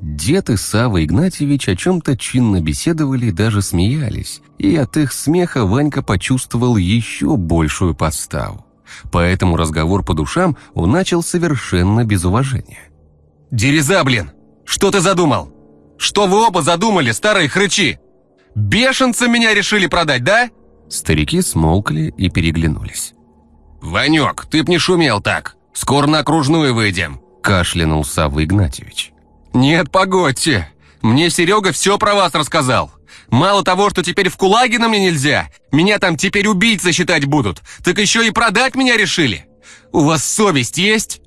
Дед и Сава Игнатьевич о чем-то чинно беседовали и даже смеялись, и от их смеха Ванька почувствовал еще большую подставу. Поэтому разговор по душам он начал совершенно без уважения. «Дереза, блин! Что ты задумал? Что вы оба задумали, старые хрычи? Бешенца меня решили продать, да?» Старики смолкли и переглянулись. «Ванек, ты б не шумел так! Скоро на окружную выйдем!» Кашлянул Савва Игнатьевич. «Нет, погодьте! Мне Серега все про вас рассказал! Мало того, что теперь в Кулагина мне нельзя, меня там теперь убийцы считать будут, так еще и продать меня решили! У вас совесть есть?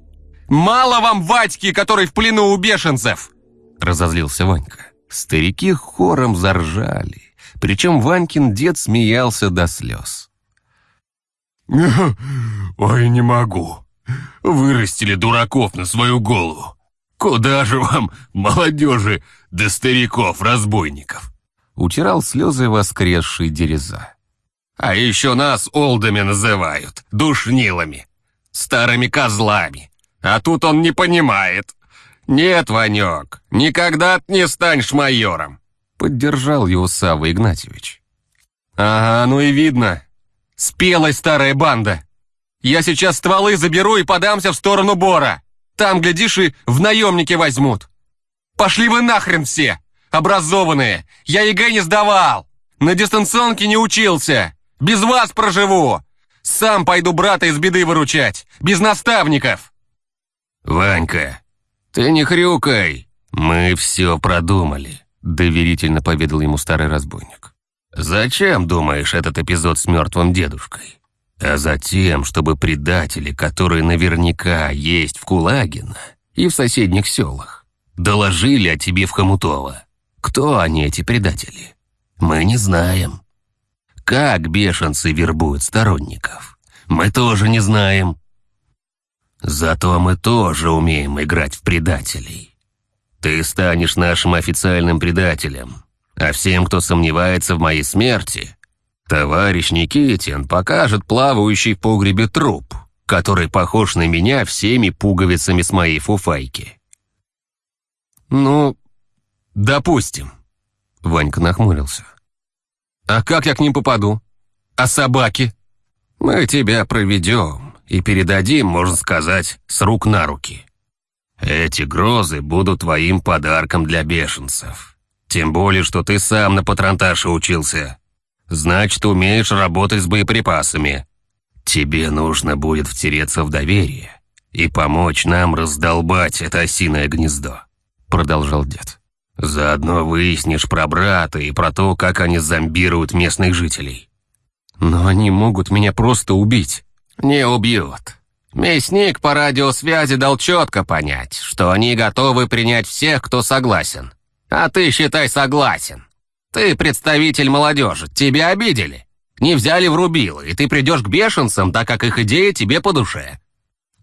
Мало вам Вадьки, который в плену у бешенцев!» Разозлился Ванька. Старики хором заржали, причем Ванькин дед смеялся до слез. «Ой, не могу. Вырастили дураков на свою голову. Куда же вам, молодежи, да стариков-разбойников?» Утирал слезы воскресший дереза. «А еще нас олдами называют, душнилами, старыми козлами. А тут он не понимает. Нет, Ванек, никогда ты не станешь майором!» Поддержал его Савва Игнатьевич. «Ага, ну и видно. Спелась старая банда. Я сейчас стволы заберу и подамся в сторону Бора. Там, глядишь, и в наемники возьмут. Пошли вы нахрен все, образованные. Я ЕГЭ не сдавал. На дистанционке не учился. Без вас проживу. Сам пойду брата из беды выручать. Без наставников. «Ванька, ты не хрюкай. Мы все продумали», — доверительно поведал ему старый разбойник. «Зачем, думаешь, этот эпизод с мертвым дедушкой? А затем, чтобы предатели, которые наверняка есть в Кулагино и в соседних селах, доложили о тебе в Хомутово. Кто они, эти предатели? Мы не знаем. Как бешенцы вербуют сторонников? Мы тоже не знаем. Зато мы тоже умеем играть в предателей. Ты станешь нашим официальным предателем, а всем, кто сомневается в моей смерти, товарищ Никитин покажет плавающий в погребе труп, который похож на меня всеми пуговицами с моей фуфайки. Ну, допустим. Ванька нахмурился. А как я к ним попаду? А собаки? Мы тебя проведем и передадим, можно сказать, с рук на руки. Эти грозы будут твоим подарком для бешенцев. Тем более, что ты сам на патронташе учился. Значит, умеешь работать с боеприпасами. Тебе нужно будет втереться в доверие и помочь нам раздолбать это осиное гнездо», — продолжал дед. «Заодно выяснишь про брата и про то, как они зомбируют местных жителей». «Но они могут меня просто убить». «Не убьют. Мясник по радиосвязи дал четко понять, что они готовы принять всех, кто согласен. А ты, считай, согласен. Ты представитель молодежи, тебя обидели. Не взяли в рубило, и ты придешь к бешенцам, так как их идея тебе по душе.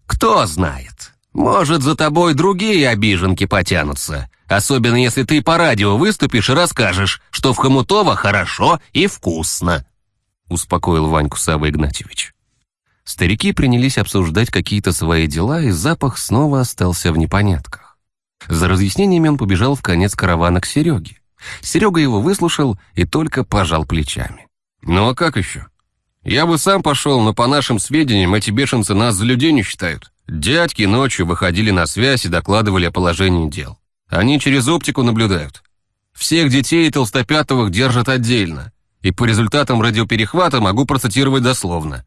Кто знает, может, за тобой другие обиженки потянутся, особенно если ты по радио выступишь и расскажешь, что в Хомутово хорошо и вкусно», — успокоил Ваньку Савва Игнатьевич. Старики принялись обсуждать какие-то свои дела, и запах снова остался в непонятках. За разъяснениями он побежал в конец каравана к Сереге. Серега его выслушал и только пожал плечами. «Ну а как еще? Я бы сам пошел, но по нашим сведениям эти бешенцы нас за людей не считают. Дядьки ночью выходили на связь и докладывали о положении дел. Они через оптику наблюдают. Всех детей толстопятовых держат отдельно, и по результатам радиоперехвата могу процитировать дословно.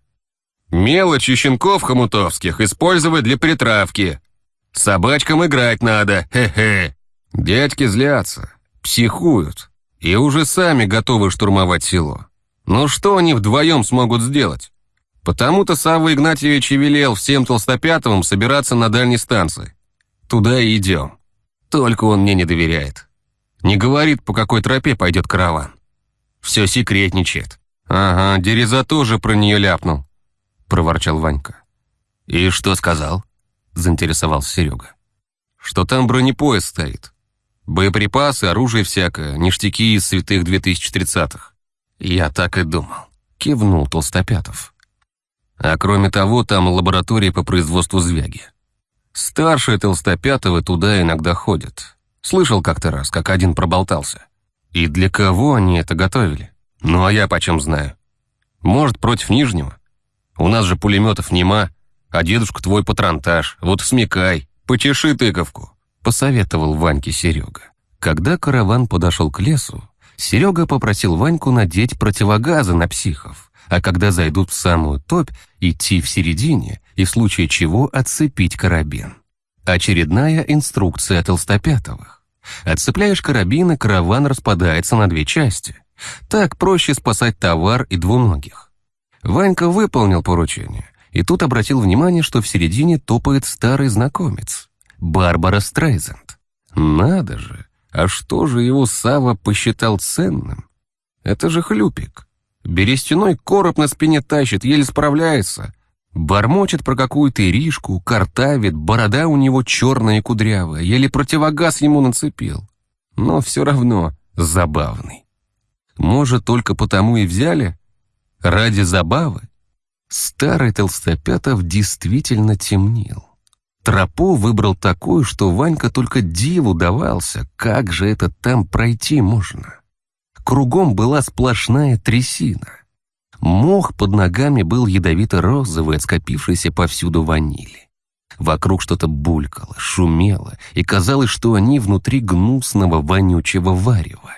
Мелочи щенков хомутовских использовать для притравки. Собачкам играть надо, хе-хе. Дядьки злятся, психуют и уже сами готовы штурмовать село. Но что они вдвоем смогут сделать? Потому-то Савва Игнатьевич и велел всем толстопятовым собираться на дальней станции. Туда и идем. Только он мне не доверяет. Не говорит, по какой тропе пойдет караван. Все секретничает. Ага, Дереза тоже про нее ляпнул проворчал Ванька. «И что сказал?» – заинтересовался Серега. «Что там бронепоезд стоит. Боеприпасы, оружие всякое, ништяки из святых 2030-х». «Я так и думал», – кивнул Толстопятов. «А кроме того, там лаборатория по производству звяги. Старшие Толстопятовы туда иногда ходят. Слышал как-то раз, как один проболтался. И для кого они это готовили? Ну а я почем знаю? Может, против Нижнего? У нас же пулеметов нема, а дедушка твой патронтаж, вот смекай, почеши тыковку», — посоветовал Ваньке Серега. Когда караван подошел к лесу, Серега попросил Ваньку надеть противогазы на психов, а когда зайдут в самую топь, идти в середине и в случае чего отцепить карабин. Очередная инструкция толстопятовых. Отцепляешь карабин, и караван распадается на две части. Так проще спасать товар и двуногих. Ванька выполнил поручение, и тут обратил внимание, что в середине топает старый знакомец — Барбара Стрейзенд. Надо же, а что же его Сава посчитал ценным? Это же хлюпик. Берестяной короб на спине тащит, еле справляется. Бормочет про какую-то иришку, картавит, борода у него черная и кудрявая, еле противогаз ему нацепил. Но все равно забавный. Может, только потому и взяли, Ради забавы старый Толстопятов действительно темнил. Тропу выбрал такую, что Ванька только диву давался, как же это там пройти можно. Кругом была сплошная трясина. Мох под ногами был ядовито-розовый от скопившейся повсюду ванили. Вокруг что-то булькало, шумело, и казалось, что они внутри гнусного вонючего варева.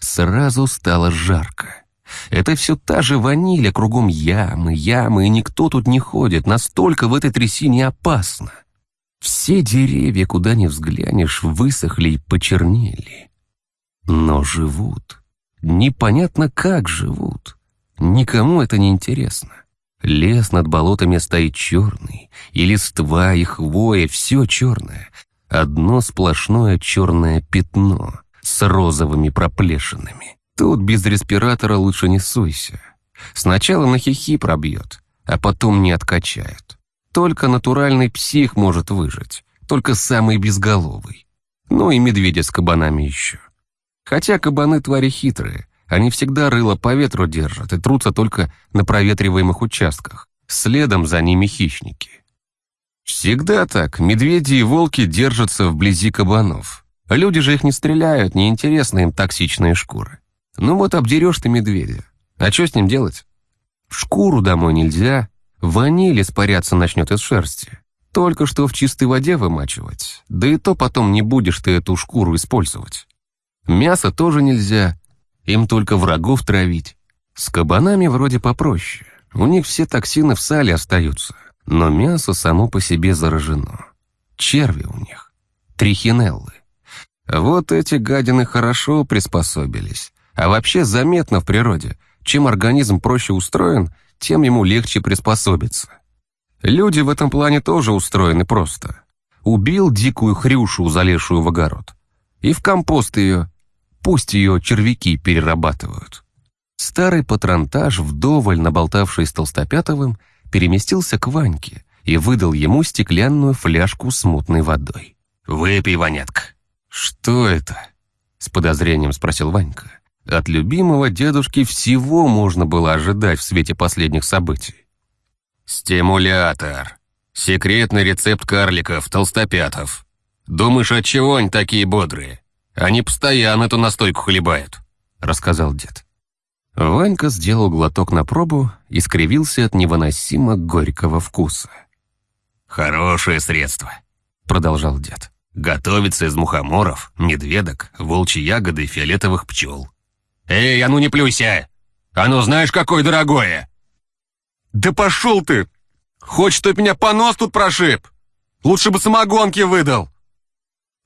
Сразу стало жарко. Это все та же ваниль, а кругом ямы, ямы, и никто тут не ходит, настолько в этой трясине опасно. Все деревья, куда ни взглянешь, высохли и почернели. Но живут. Непонятно, как живут. Никому это не интересно. Лес над болотами стоит черный, и листва, и хвоя, все черное. Одно сплошное черное пятно с розовыми проплешинами. Тут без респиратора лучше не суйся. Сначала на хихи пробьет, а потом не откачает. Только натуральный псих может выжить, только самый безголовый. Ну и медведя с кабанами еще. Хотя кабаны твари хитрые, они всегда рыло по ветру держат и трутся только на проветриваемых участках. Следом за ними хищники. Всегда так, медведи и волки держатся вблизи кабанов. Люди же их не стреляют, неинтересны им токсичные шкуры. Ну вот обдерешь ты медведя. А что с ним делать? Шкуру домой нельзя. Ваниль испаряться начнет из шерсти. Только что в чистой воде вымачивать. Да и то потом не будешь ты эту шкуру использовать. Мясо тоже нельзя. Им только врагов травить. С кабанами вроде попроще. У них все токсины в сале остаются. Но мясо само по себе заражено. Черви у них. Трихинеллы. Вот эти гадины хорошо приспособились. А вообще заметно в природе, чем организм проще устроен, тем ему легче приспособиться. Люди в этом плане тоже устроены просто. Убил дикую хрюшу, залезшую в огород. И в компост ее, пусть ее червяки перерабатывают. Старый патронтаж, вдоволь наболтавший с Толстопятовым, переместился к Ваньке и выдал ему стеклянную фляжку с мутной водой. «Выпей, Ванятка». «Что это?» — с подозрением спросил Ванька. От любимого дедушки всего можно было ожидать в свете последних событий. «Стимулятор. Секретный рецепт карликов, толстопятов. Думаешь, отчего они такие бодрые? Они постоянно эту настойку хлебают», — рассказал дед. Ванька сделал глоток на пробу и скривился от невыносимо горького вкуса. «Хорошее средство», — продолжал дед. «Готовится из мухоморов, медведок, волчьей ягоды и фиолетовых пчел. «Эй, а ну не плюйся! А ну знаешь, какое дорогое!» «Да пошел ты! Хочешь, чтоб меня понос тут прошиб? Лучше бы самогонки выдал!»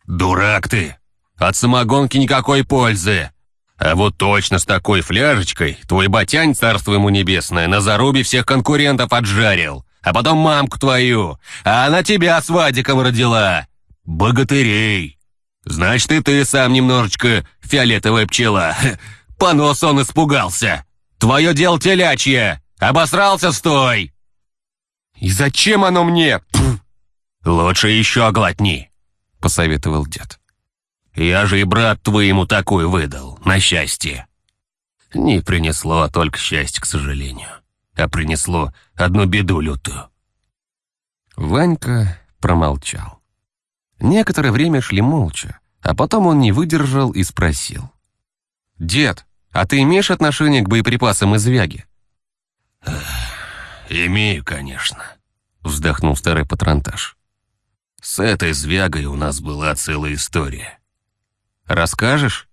«Дурак ты! От самогонки никакой пользы! А вот точно с такой фляжечкой твой батянь, царство ему небесное, на зарубе всех конкурентов отжарил, а потом мамку твою, а она тебя с Вадиком родила! Богатырей! Значит, и ты сам немножечко фиолетовая пчела!» Понос он испугался. Твое дело телячье. Обосрался, стой. И зачем оно мне? Лучше еще глотни, посоветовал дед. Я же и брат твоему такую выдал, на счастье. Не принесло только счастье, к сожалению, а принесло одну беду лютую. Ванька промолчал. Некоторое время шли молча, а потом он не выдержал и спросил. «Дед, а ты имеешь отношение к боеприпасам из Вяги?» «Имею, конечно», — вздохнул старый патронтаж. «С этой Звягой у нас была целая история». «Расскажешь?»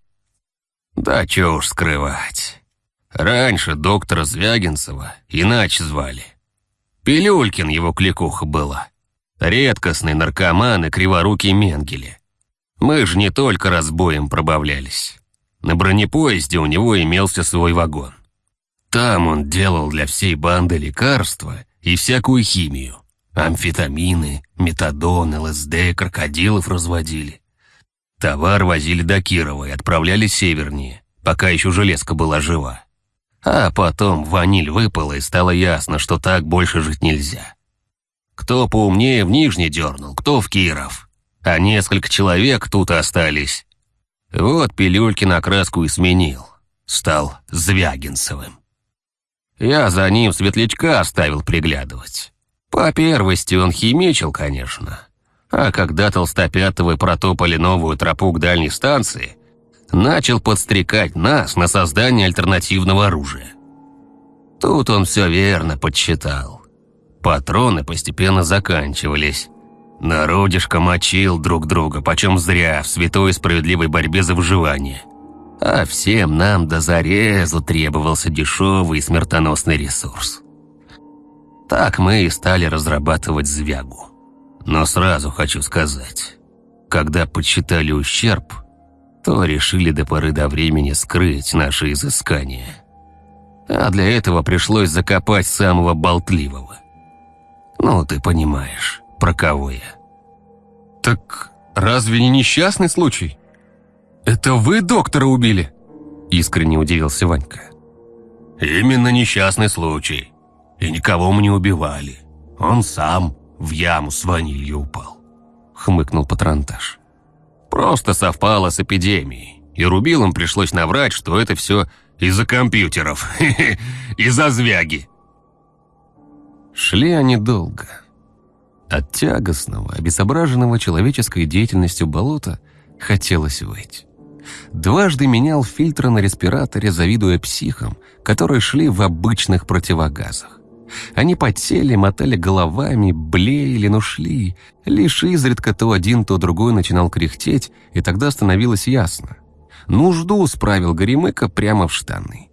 «Да чё уж скрывать. Раньше доктора Звягинцева иначе звали. Пилюлькин его кликуха была. Редкостный наркоман и криворукий Менгеле. Мы же не только разбоем пробавлялись. На бронепоезде у него имелся свой вагон. Там он делал для всей банды лекарства и всякую химию. Амфетамины, метадон, ЛСД, крокодилов разводили. Товар возили до Кирова и отправляли севернее, пока еще железка была жива. А потом ваниль выпала, и стало ясно, что так больше жить нельзя. Кто поумнее в Нижний дернул, кто в Киров. А несколько человек тут остались, вот пилюльки на краску и сменил. Стал Звягинцевым. Я за ним светлячка оставил приглядывать. По первости он химичил, конечно. А когда толстопятовы протопали новую тропу к дальней станции, начал подстрекать нас на создание альтернативного оружия. Тут он все верно подсчитал. Патроны постепенно заканчивались. Народишко мочил друг друга, почем зря, в святой справедливой борьбе за выживание. А всем нам до зарезу требовался дешевый и смертоносный ресурс. Так мы и стали разрабатывать звягу. Но сразу хочу сказать, когда подсчитали ущерб, то решили до поры до времени скрыть наши изыскания. А для этого пришлось закопать самого болтливого. Ну, ты понимаешь, про кого я. Так разве не несчастный случай? Это вы доктора убили? Искренне удивился Ванька. Именно несчастный случай. И никого мы не убивали. Он сам в яму с ванилью упал», — хмыкнул Патронтаж. «Просто совпало с эпидемией, и рубилам пришлось наврать, что это все из-за компьютеров, из-за звяги». Шли они долго. От тягостного, обезображенного человеческой деятельностью болота хотелось выйти. Дважды менял фильтры на респираторе, завидуя психам, которые шли в обычных противогазах. Они потели, мотали головами, блеяли, но шли. Лишь изредка то один, то другой начинал кряхтеть, и тогда становилось ясно. Нужду справил Горемыка прямо в штаны.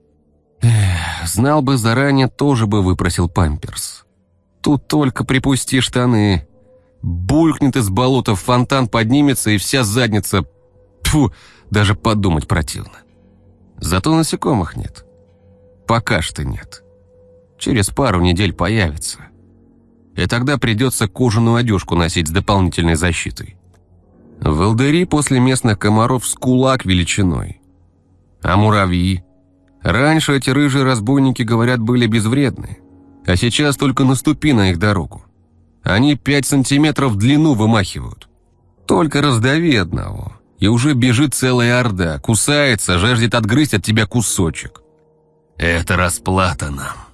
Эх, знал бы заранее, тоже бы выпросил памперс. Тут только припусти штаны. Булькнет из болота, фонтан поднимется, и вся задница... Тьфу, даже подумать противно. Зато насекомых нет. Пока что нет через пару недель появится. И тогда придется кожаную одежку носить с дополнительной защитой. В Элдери после местных комаров с кулак величиной. А муравьи? Раньше эти рыжие разбойники, говорят, были безвредны. А сейчас только наступи на их дорогу. Они пять сантиметров в длину вымахивают. Только раздави одного, и уже бежит целая орда, кусается, жаждет отгрызть от тебя кусочек. Это расплата нам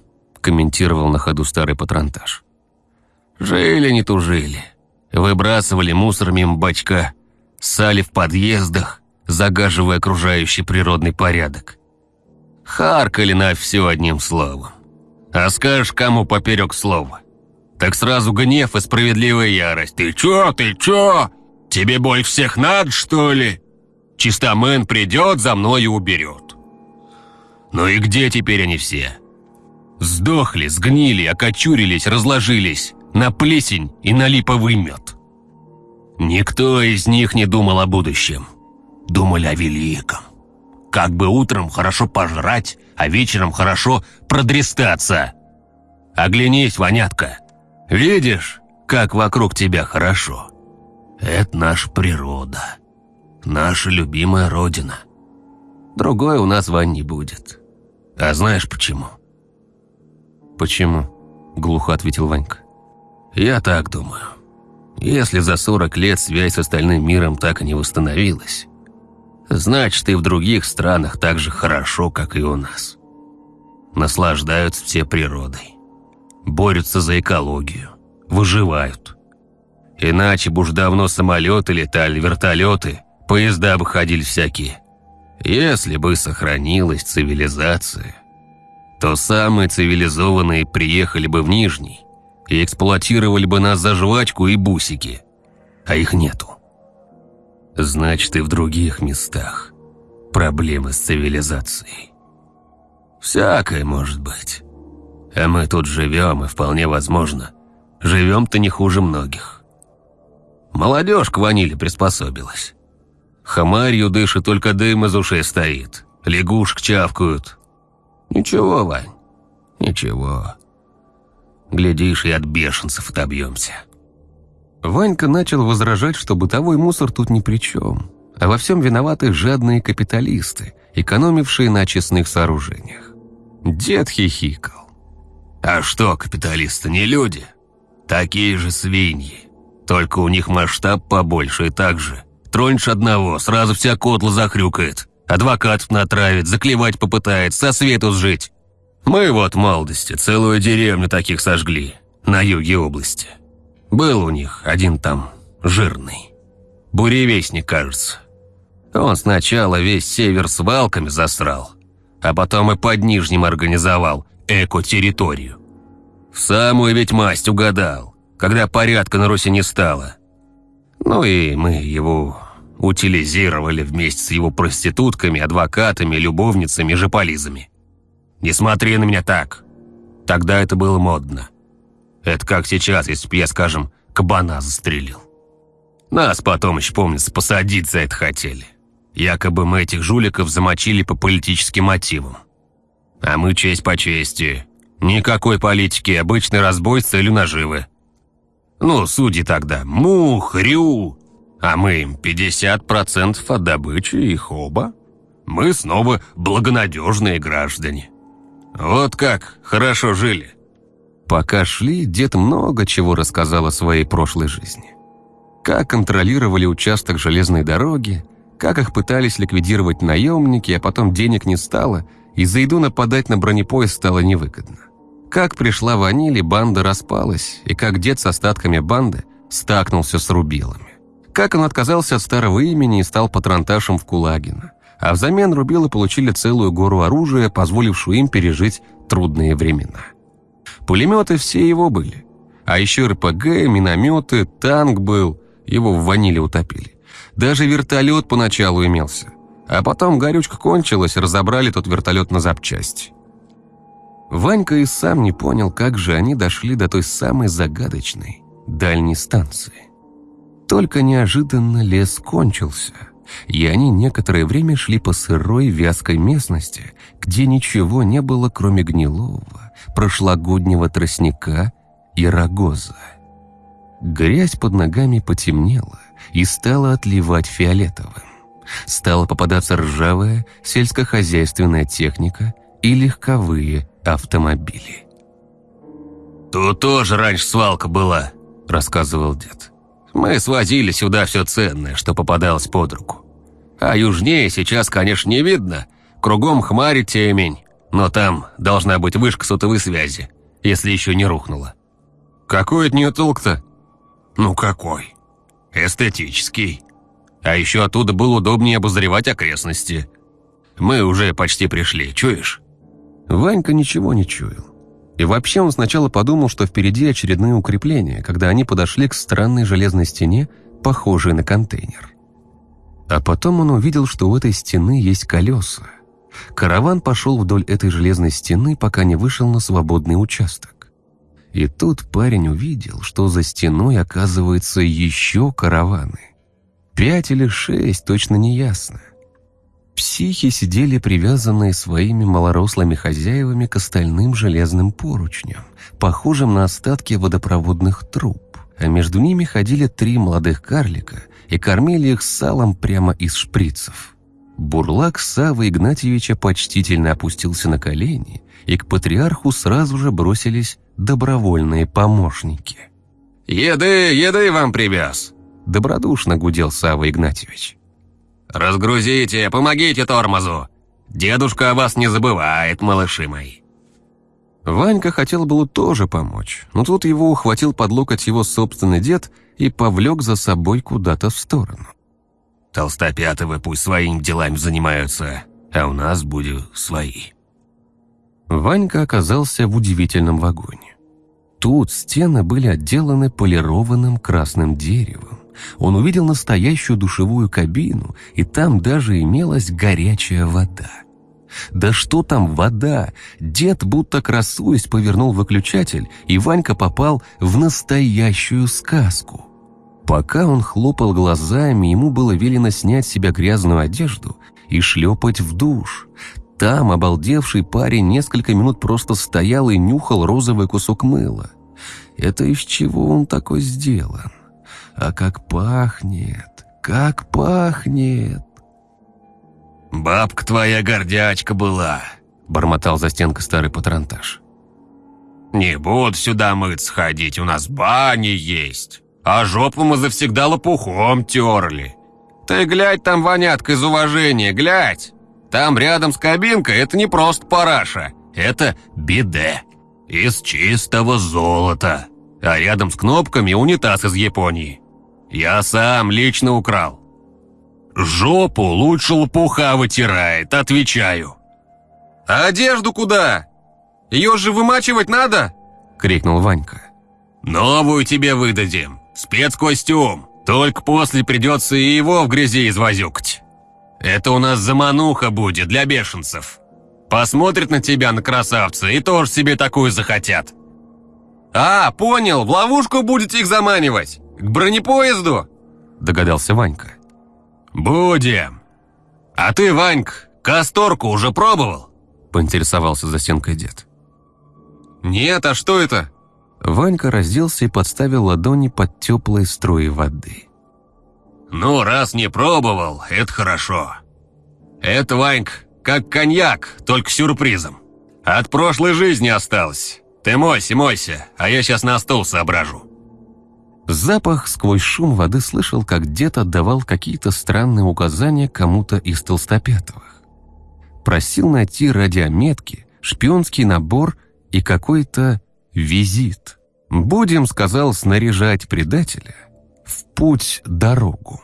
комментировал на ходу старый патронтаж. Жили не тужили. Выбрасывали мусор мимо бачка, сали в подъездах, загаживая окружающий природный порядок. Харкали на все одним словом. А скажешь кому поперек слова, так сразу гнев и справедливая ярость. «Ты чё, ты чё? Тебе боль всех надо, что ли? Чистомэн придет, за мной и уберет». Ну и где теперь они все? Сдохли, сгнили, окочурились, разложились на плесень и на липовый мед. Никто из них не думал о будущем. Думали о великом. Как бы утром хорошо пожрать, а вечером хорошо продрестаться. Оглянись, вонятка. Видишь, как вокруг тебя хорошо? Это наша природа. Наша любимая родина. Другой у нас, Вань, не будет. А знаешь почему? «Почему?» – глухо ответил Ванька. «Я так думаю. Если за 40 лет связь с остальным миром так и не восстановилась, значит и в других странах так же хорошо, как и у нас. Наслаждаются все природой, борются за экологию, выживают. Иначе бы уж давно самолеты летали, вертолеты, поезда бы ходили всякие. Если бы сохранилась цивилизация, то самые цивилизованные приехали бы в Нижний и эксплуатировали бы нас за жвачку и бусики, а их нету. Значит, и в других местах проблемы с цивилизацией. Всякое может быть. А мы тут живем, и вполне возможно, живем-то не хуже многих. Молодежь к ваниле приспособилась. Хамарью дышит, только дым из ушей стоит. Лягушек чавкают, «Ничего, Вань, ничего. Глядишь, и от бешенцев отобьемся». Ванька начал возражать, что бытовой мусор тут ни при чем, а во всем виноваты жадные капиталисты, экономившие на честных сооружениях. Дед хихикал. «А что, капиталисты не люди? Такие же свиньи. Только у них масштаб побольше и так же. Тронешь одного, сразу вся котла захрюкает. Адвокатов натравит, заклевать попытает, со свету сжить. Мы вот молодости целую деревню таких сожгли, на юге области. Был у них один там жирный. Буревестник, кажется. Он сначала весь север с валками засрал, а потом и под Нижним организовал эко-территорию. В самую ведь масть угадал, когда порядка на Руси не стало. Ну и мы его утилизировали вместе с его проститутками, адвокатами, любовницами, жополизами. Не смотри на меня так. Тогда это было модно. Это как сейчас, если б я, скажем, кабана застрелил. Нас потом еще, помнится, посадить за это хотели. Якобы мы этих жуликов замочили по политическим мотивам. А мы честь по чести. Никакой политики, обычный разбой с целью наживы. Ну, судьи тогда мух, рю, а мы им 50% от добычи их оба. Мы снова благонадежные граждане. Вот как хорошо жили. Пока шли, дед много чего рассказал о своей прошлой жизни. Как контролировали участок железной дороги, как их пытались ликвидировать наемники, а потом денег не стало, и за еду нападать на бронепоезд стало невыгодно. Как пришла ваниль, банда распалась, и как дед с остатками банды стакнулся с рубилами. Как он отказался от старого имени и стал патронташем в Кулагино. А взамен рубилы получили целую гору оружия, позволившую им пережить трудные времена. Пулеметы все его были. А еще РПГ, минометы, танк был, его в ваниле утопили. Даже вертолет поначалу имелся. А потом горючка кончилась, разобрали тот вертолет на запчасти. Ванька и сам не понял, как же они дошли до той самой загадочной дальней станции. Только неожиданно лес кончился, и они некоторое время шли по сырой вязкой местности, где ничего не было, кроме гнилого, прошлогоднего тростника и рогоза. Грязь под ногами потемнела и стала отливать фиолетовым. Стала попадаться ржавая сельскохозяйственная техника и легковые автомобили. «Тут тоже раньше свалка была», — рассказывал дед. «Мы свозили сюда все ценное, что попадалось под руку. А южнее сейчас, конечно, не видно. Кругом хмарит темень, но там должна быть вышка сотовой связи, если еще не рухнула». «Какой от нее толк-то?» «Ну какой? Эстетический. А еще оттуда было удобнее обозревать окрестности. Мы уже почти пришли, чуешь?» Ванька ничего не чуял. И вообще он сначала подумал, что впереди очередные укрепления, когда они подошли к странной железной стене, похожей на контейнер. А потом он увидел, что у этой стены есть колеса. Караван пошел вдоль этой железной стены, пока не вышел на свободный участок. И тут парень увидел, что за стеной оказывается еще караваны. Пять или шесть, точно не ясно. Психи сидели привязанные своими малорослыми хозяевами к остальным железным поручням, похожим на остатки водопроводных труб, а между ними ходили три молодых карлика и кормили их салом прямо из шприцев. Бурлак Савы Игнатьевича почтительно опустился на колени, и к патриарху сразу же бросились добровольные помощники. «Еды, еды вам привез!» – добродушно гудел Савва Игнатьевич. «Разгрузите, помогите тормозу! Дедушка о вас не забывает, малыши мои!» Ванька хотел было тоже помочь, но тут его ухватил под локоть его собственный дед и повлек за собой куда-то в сторону. «Толстопятовы пусть своими делами занимаются, а у нас будут свои». Ванька оказался в удивительном вагоне. Тут стены были отделаны полированным красным деревом, он увидел настоящую душевую кабину, и там даже имелась горячая вода. Да что там вода? Дед, будто красуясь, повернул выключатель, и Ванька попал в настоящую сказку. Пока он хлопал глазами, ему было велено снять с себя грязную одежду и шлепать в душ. Там обалдевший парень несколько минут просто стоял и нюхал розовый кусок мыла. Это из чего он такой сделан? А как пахнет, как пахнет!» «Бабка твоя гордячка была», — бормотал за стенкой старый патронтаж. «Не буду сюда мыться ходить, у нас бани есть, а жопу мы завсегда лопухом терли. Ты глядь там, вонятка, из уважения, глядь! Там рядом с кабинкой это не просто параша, это биде. Из чистого золота. А рядом с кнопками унитаз из Японии. Я сам лично украл». Жопу лучше лопуха вытирает, отвечаю. А одежду куда? Ее же вымачивать надо? Крикнул Ванька. Новую тебе выдадим. Спецкостюм. Только после придется и его в грязи извозюкать. Это у нас замануха будет для бешенцев. Посмотрят на тебя, на красавца, и тоже себе такую захотят. А, понял, в ловушку будете их заманивать. К бронепоезду? Догадался Ванька. Будем. А ты, Ваньк, касторку уже пробовал? Поинтересовался за стенкой дед. Нет, а что это? Ванька разделся и подставил ладони под теплые струи воды. «Ну, раз не пробовал, это хорошо. Это, Ваньк, как коньяк, только сюрпризом. От прошлой жизни осталось. Ты мойся, мойся, а я сейчас на стол соображу». Запах сквозь шум воды слышал, как дед отдавал какие-то странные указания кому-то из толстопятовых. Просил найти радиометки, шпионский набор и какой-то визит. «Будем, — сказал, — снаряжать предателя в путь дорогу».